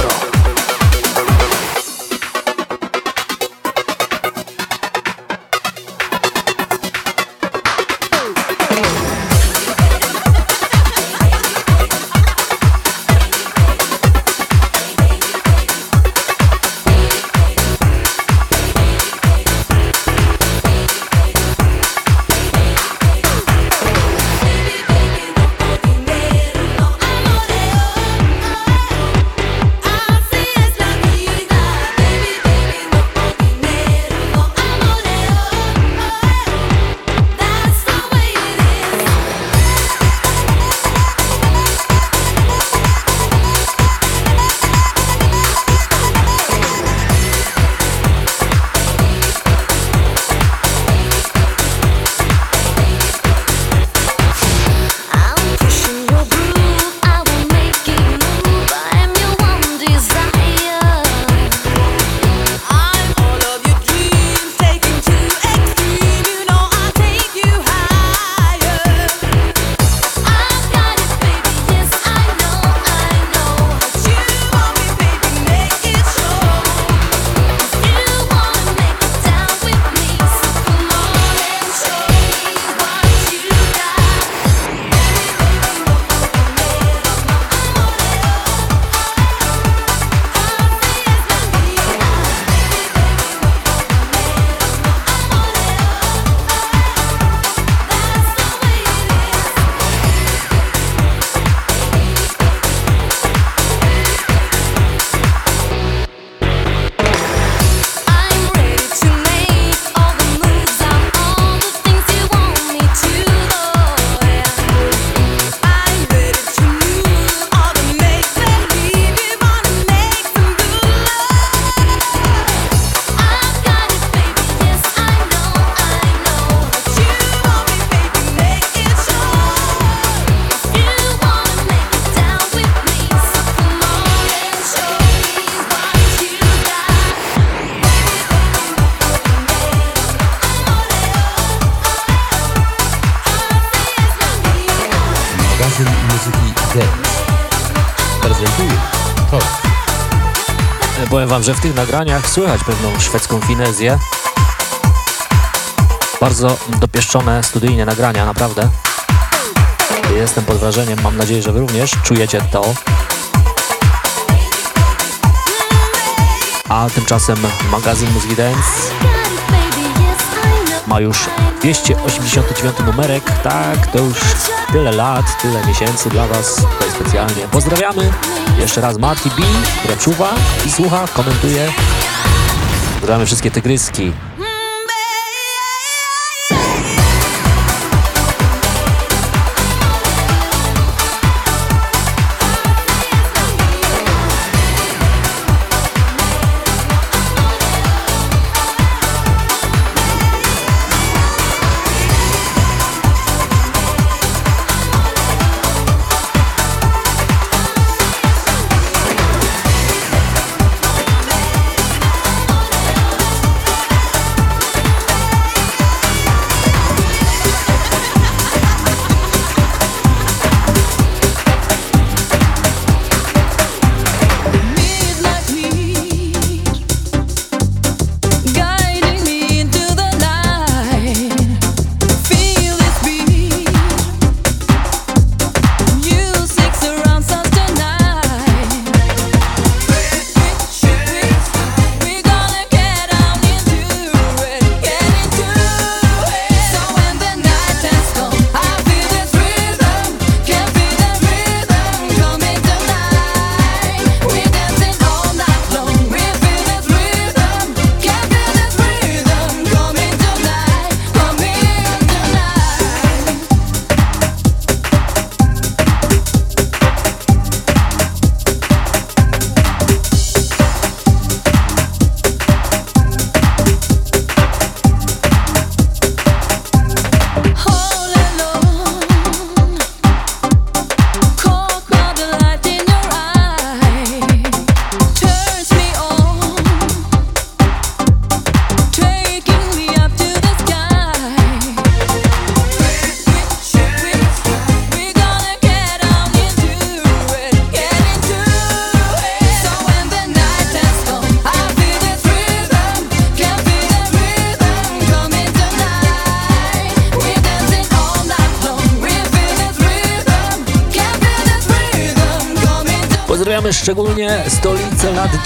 S1: że w tych nagraniach słychać pewną szwedzką finezję. Bardzo dopieszczone studyjnie nagrania, naprawdę. Jestem pod wrażeniem, mam nadzieję, że wy również czujecie to. A tymczasem magazyn Muzyki Dance ma już 289 numerek. Tak, to już tyle lat, tyle miesięcy dla was tutaj specjalnie. Pozdrawiamy jeszcze raz Marty B, która czuwa i słucha, komentuje. Pozdrawiamy wszystkie tygryski.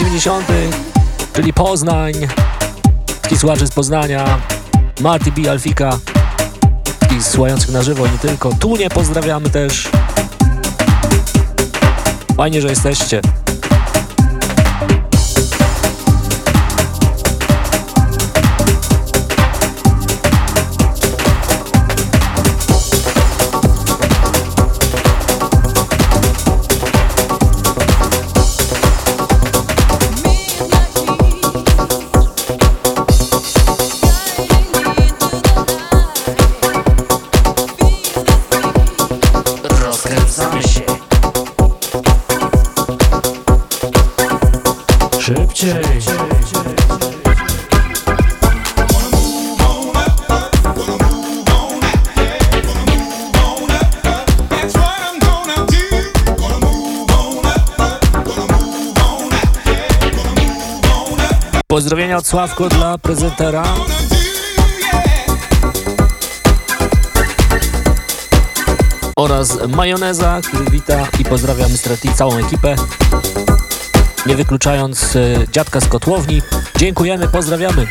S1: 90., czyli Poznań, wszystkich z Poznania, Marty B. Alfika, wszystkich na żywo, nie tylko. Tu nie pozdrawiamy też. Fajnie, że jesteście. Sławko dla prezentera. Oraz Majoneza, który wita i pozdrawia Mr. T, całą ekipę. Nie wykluczając e, dziadka z kotłowni. Dziękujemy, pozdrawiamy.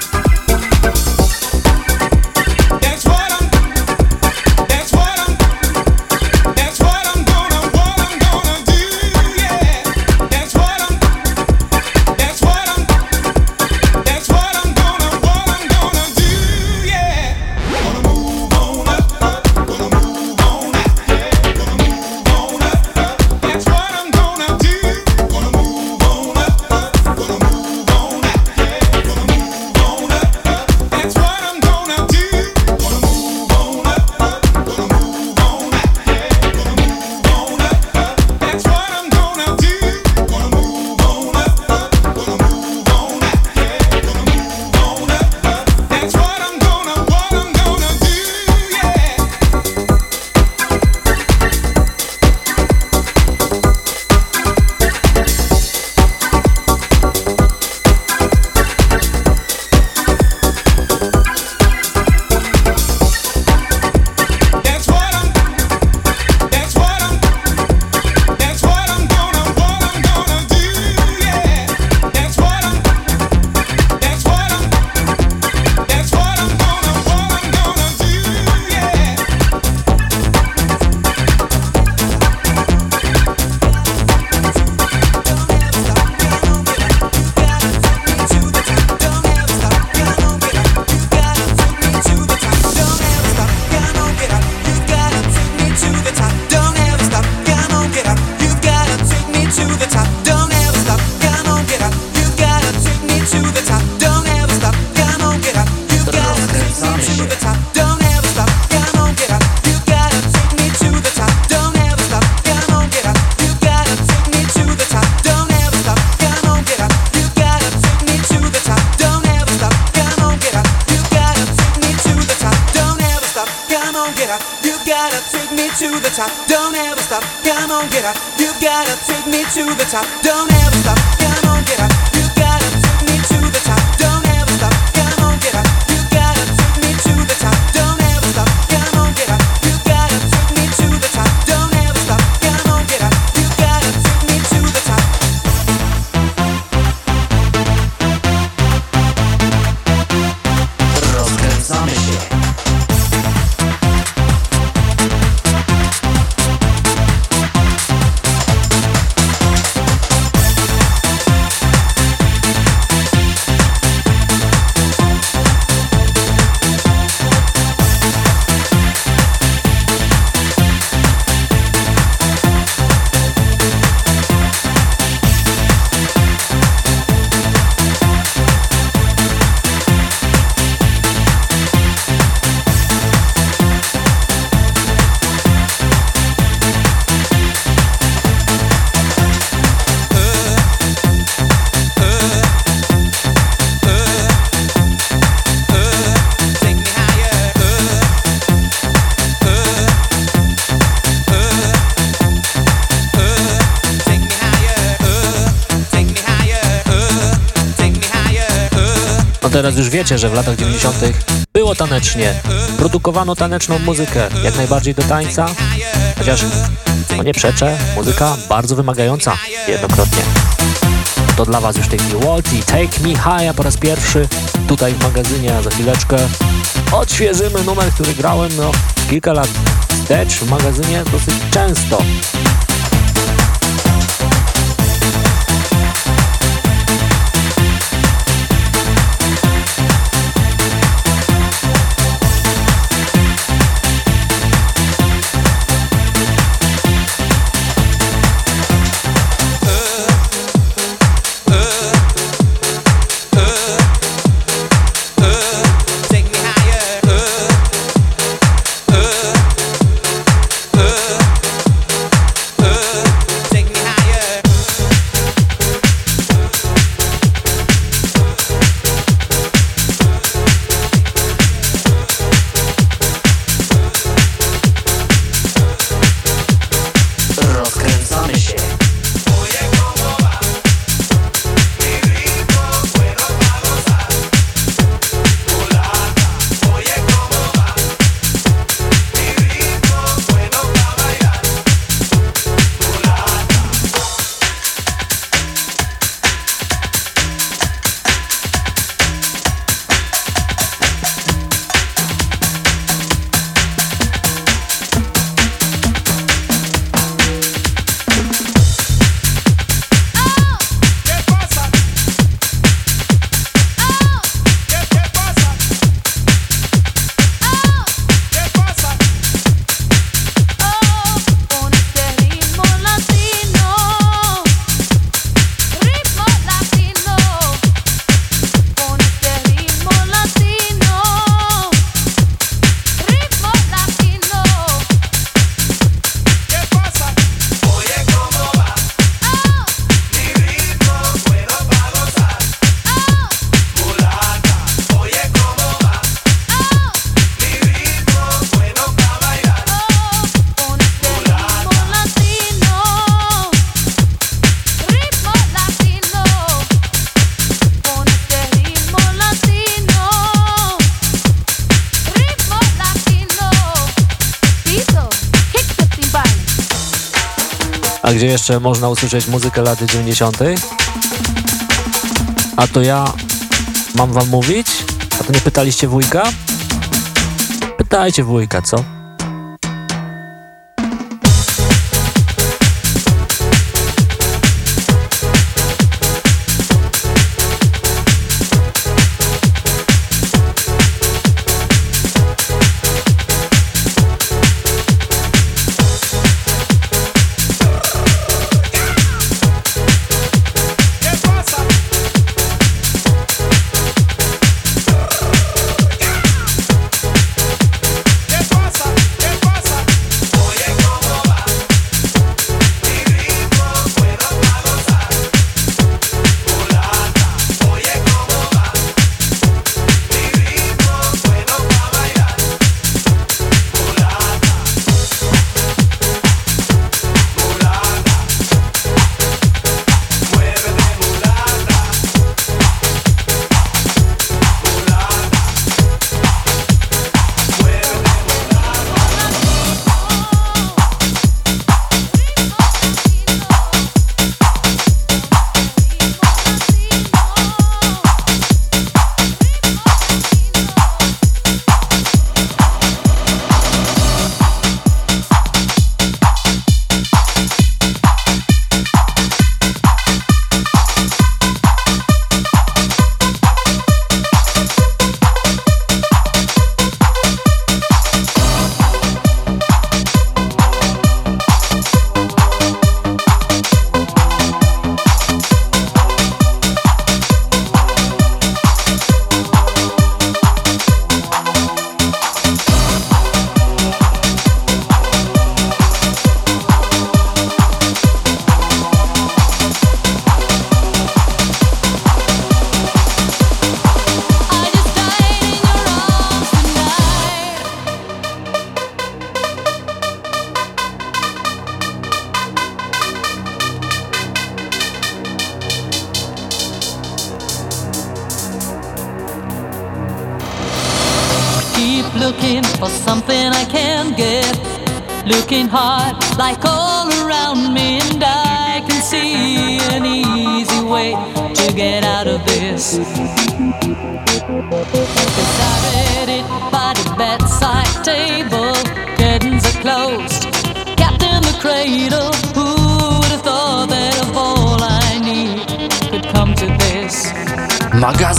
S1: wiecie, że w latach 90. było tanecznie. Produkowano taneczną muzykę, jak najbardziej do tańca, chociaż, no nie przeczę, muzyka bardzo wymagająca jednokrotnie. To dla Was już tej chwili Walt Take Me High po raz pierwszy tutaj w magazynie, a za chwileczkę odświeżymy numer, który grałem no, kilka lat wstecz w magazynie dosyć często.
S13: jeszcze można usłyszeć muzykę lat 90. A to ja mam wam mówić? A to nie pytaliście wujka? Pytajcie wujka, co?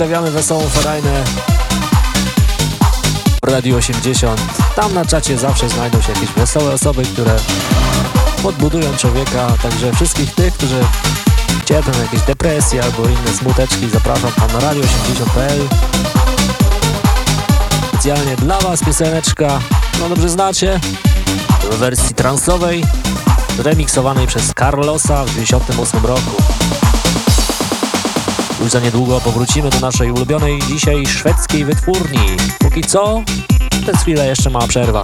S1: Pozdrawiamy Wesołą Farajnę Radio 80. Tam na czacie zawsze znajdą się jakieś wesołe osoby, które podbudują człowieka. Także wszystkich tych, którzy cierpią jakieś depresje albo inne smuteczki, zapraszam na radio80.pl. Specjalnie dla Was pioseneczka, no dobrze znacie, w wersji transowej, remiksowanej przez Carlosa w 98 roku. Już za niedługo powrócimy do naszej ulubionej dzisiaj szwedzkiej wytwórni. Póki co, przez chwilę jeszcze mała przerwa.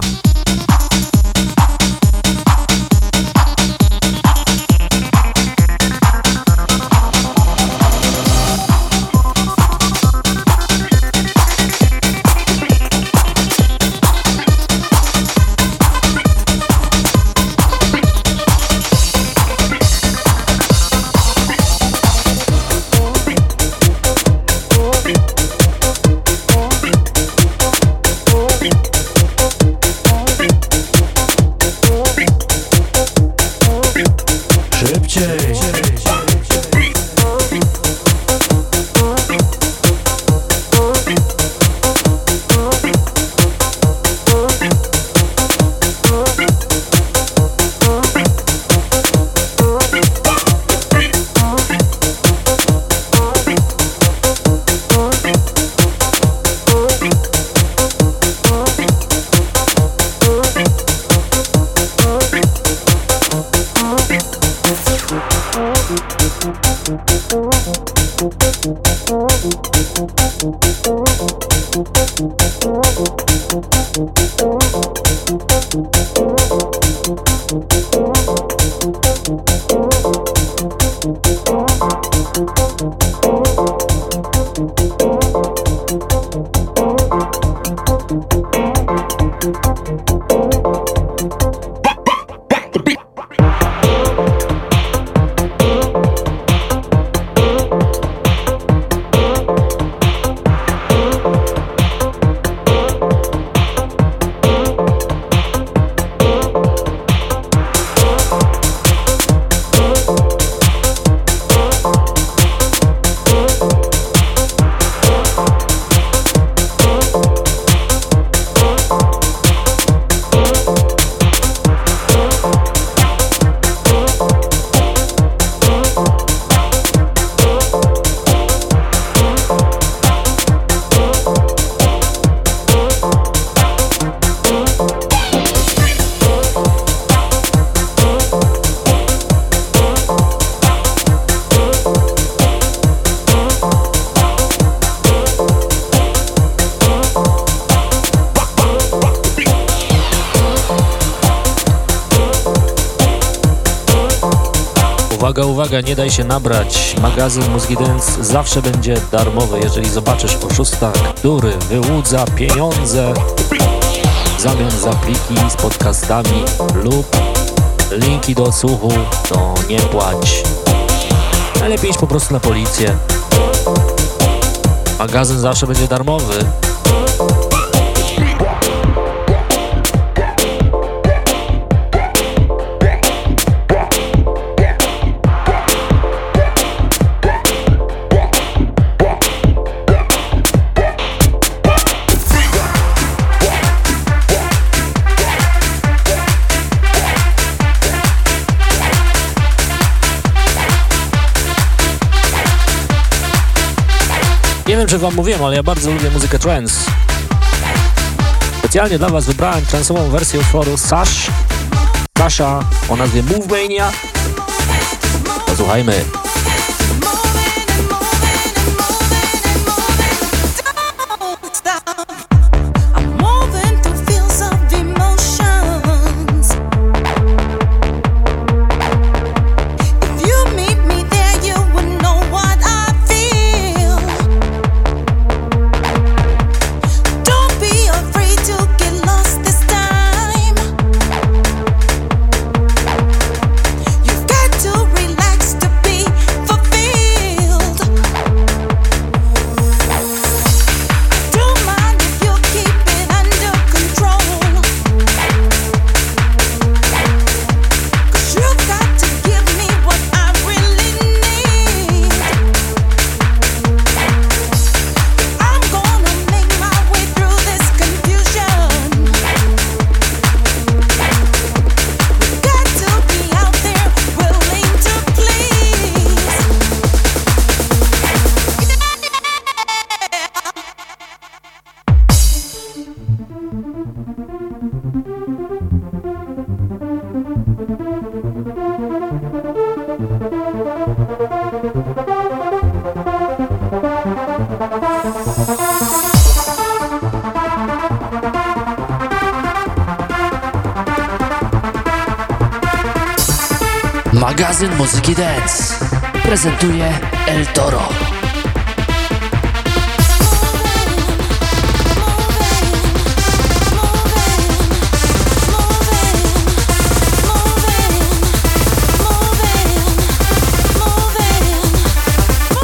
S1: Uwaga, nie daj się nabrać. Magazyn Mózgi Dance zawsze będzie darmowy, jeżeli zobaczysz oszusta, który wyłudza pieniądze w zamian za pliki z podcastami lub linki do odsłuchu, to nie płać. Najlepiej iść po prostu na policję. Magazyn zawsze będzie darmowy.
S13: Nie wiem, czy wam mówiłem, ale ja bardzo lubię muzykę trance. Specjalnie dla was wybrałem transową wersję utworu Sash, Sasha o nazwie Move Mania. Posłuchajmy.
S12: magazyn muzyki dance. Prezentuje El Toro.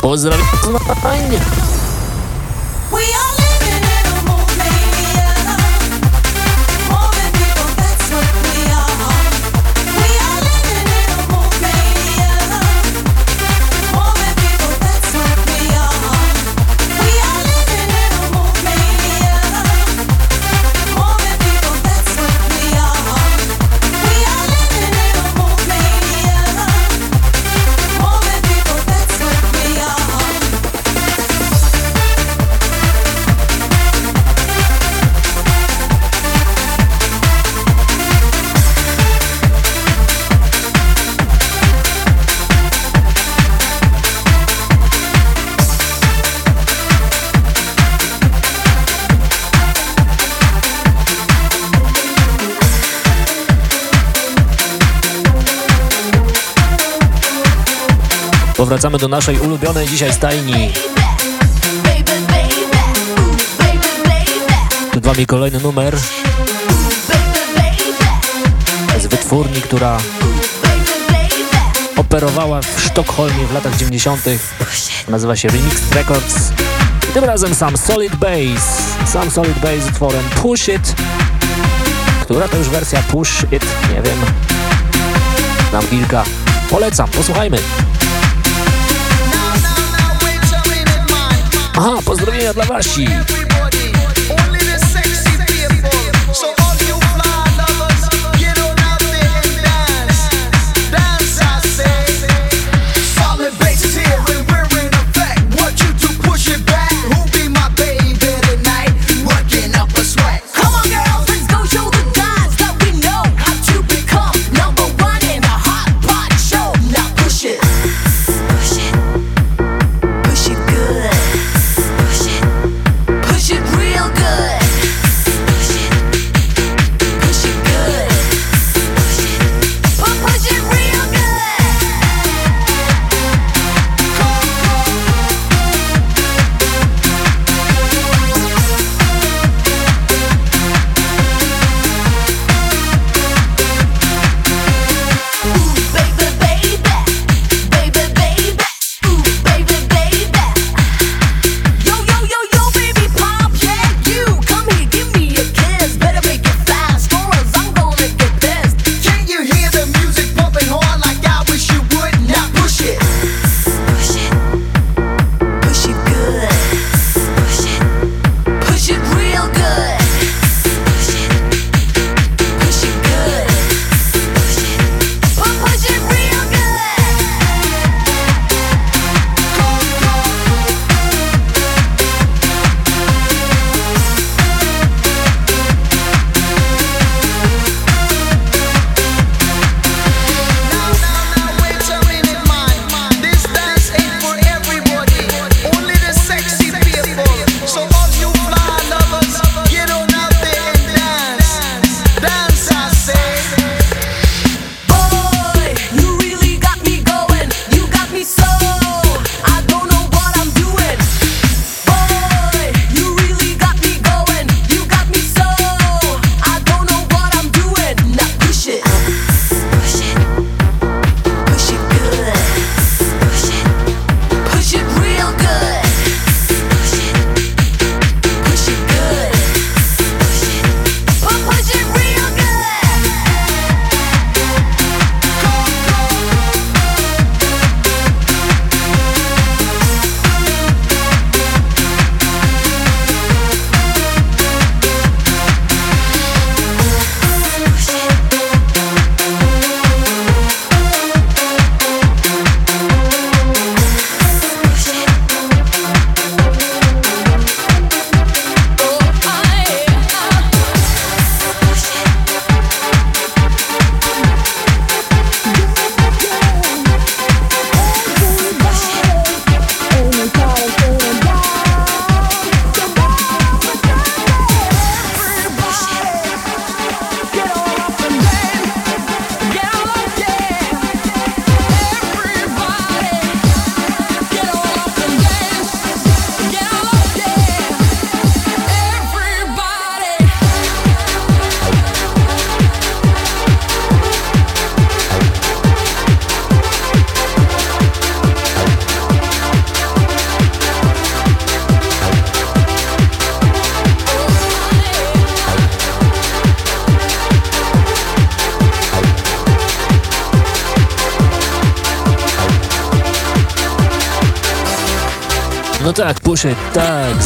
S13: Pozdrawiam! wracamy do naszej ulubionej dzisiaj stajni. Przed Wami kolejny numer z wytwórni, która operowała w Sztokholmie w latach 90. Nazywa się Remixed Records. I tym razem sam Solid Bass. Sam Solid Bass z utworem Push It. Która to już wersja Push It? Nie wiem. Znam kilka. Polecam, posłuchajmy. Aha, pozdrowienia dla Wasi.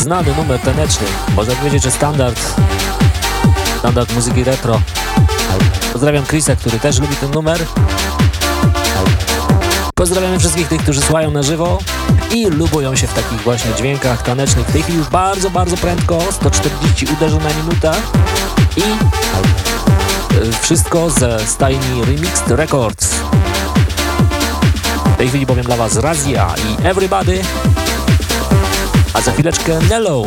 S13: znany numer taneczny. Można powiedzieć, że standard, standard muzyki retro. Pozdrawiam Chrisa, który też lubi ten numer. Pozdrawiam wszystkich tych, którzy słuchają na żywo i lubują się w takich właśnie dźwiękach tanecznych. W tej chwili już bardzo, bardzo prędko, 140 uderzeń na minutę i wszystko ze stajni Remixed Records. W tej chwili powiem dla Was Razia i Everybody a za chwileczkę Nello.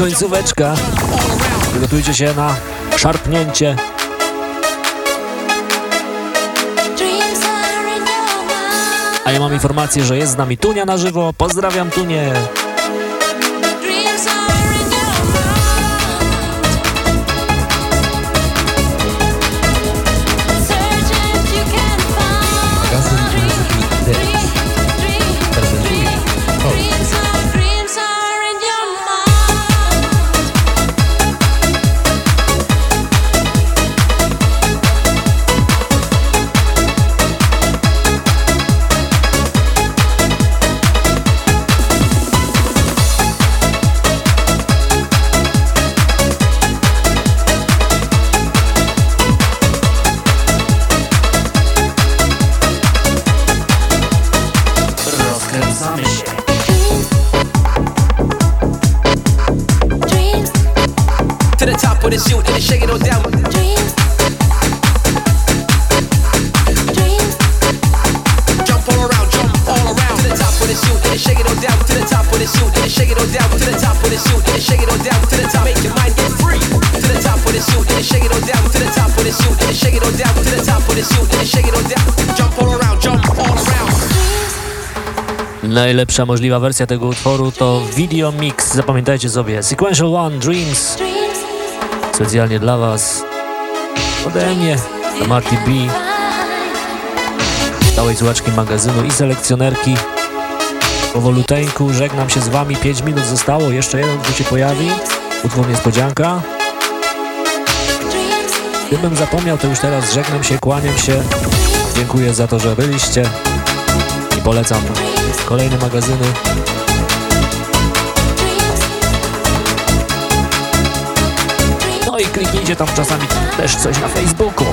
S13: końcóweczka. Przygotujcie się na szarpnięcie. A ja mam informację, że jest z nami Tunia na żywo. Pozdrawiam Tunię.
S1: Najlepsza możliwa wersja tego utworu to Video Mix. Zapamiętajcie sobie. Sequential One Dreams. Specjalnie dla Was. Ode mnie. To Marty B. Stałej słuchaczki magazynu i selekcjonerki. Powoluteńku żegnam się z Wami. 5 minut zostało. Jeszcze jeden tu się pojawi. Utwór niespodzianka. Gdybym zapomniał, to już teraz żegnam się, kłaniam się. Dziękuję za to, że byliście i polecam kolejne magazyny. No i kliknijcie tam czasami też coś na Facebooku.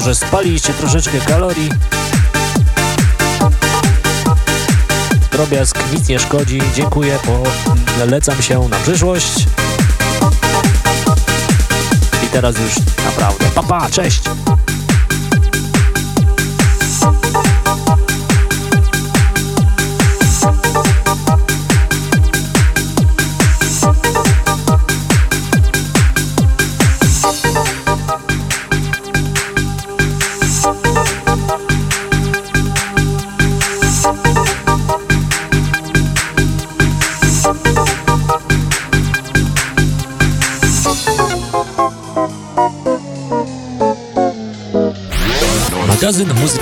S1: Że spaliście troszeczkę kalorii. Drobiazg nic nie szkodzi. Dziękuję, polecam się na przyszłość. I teraz już naprawdę. Papa, pa, cześć!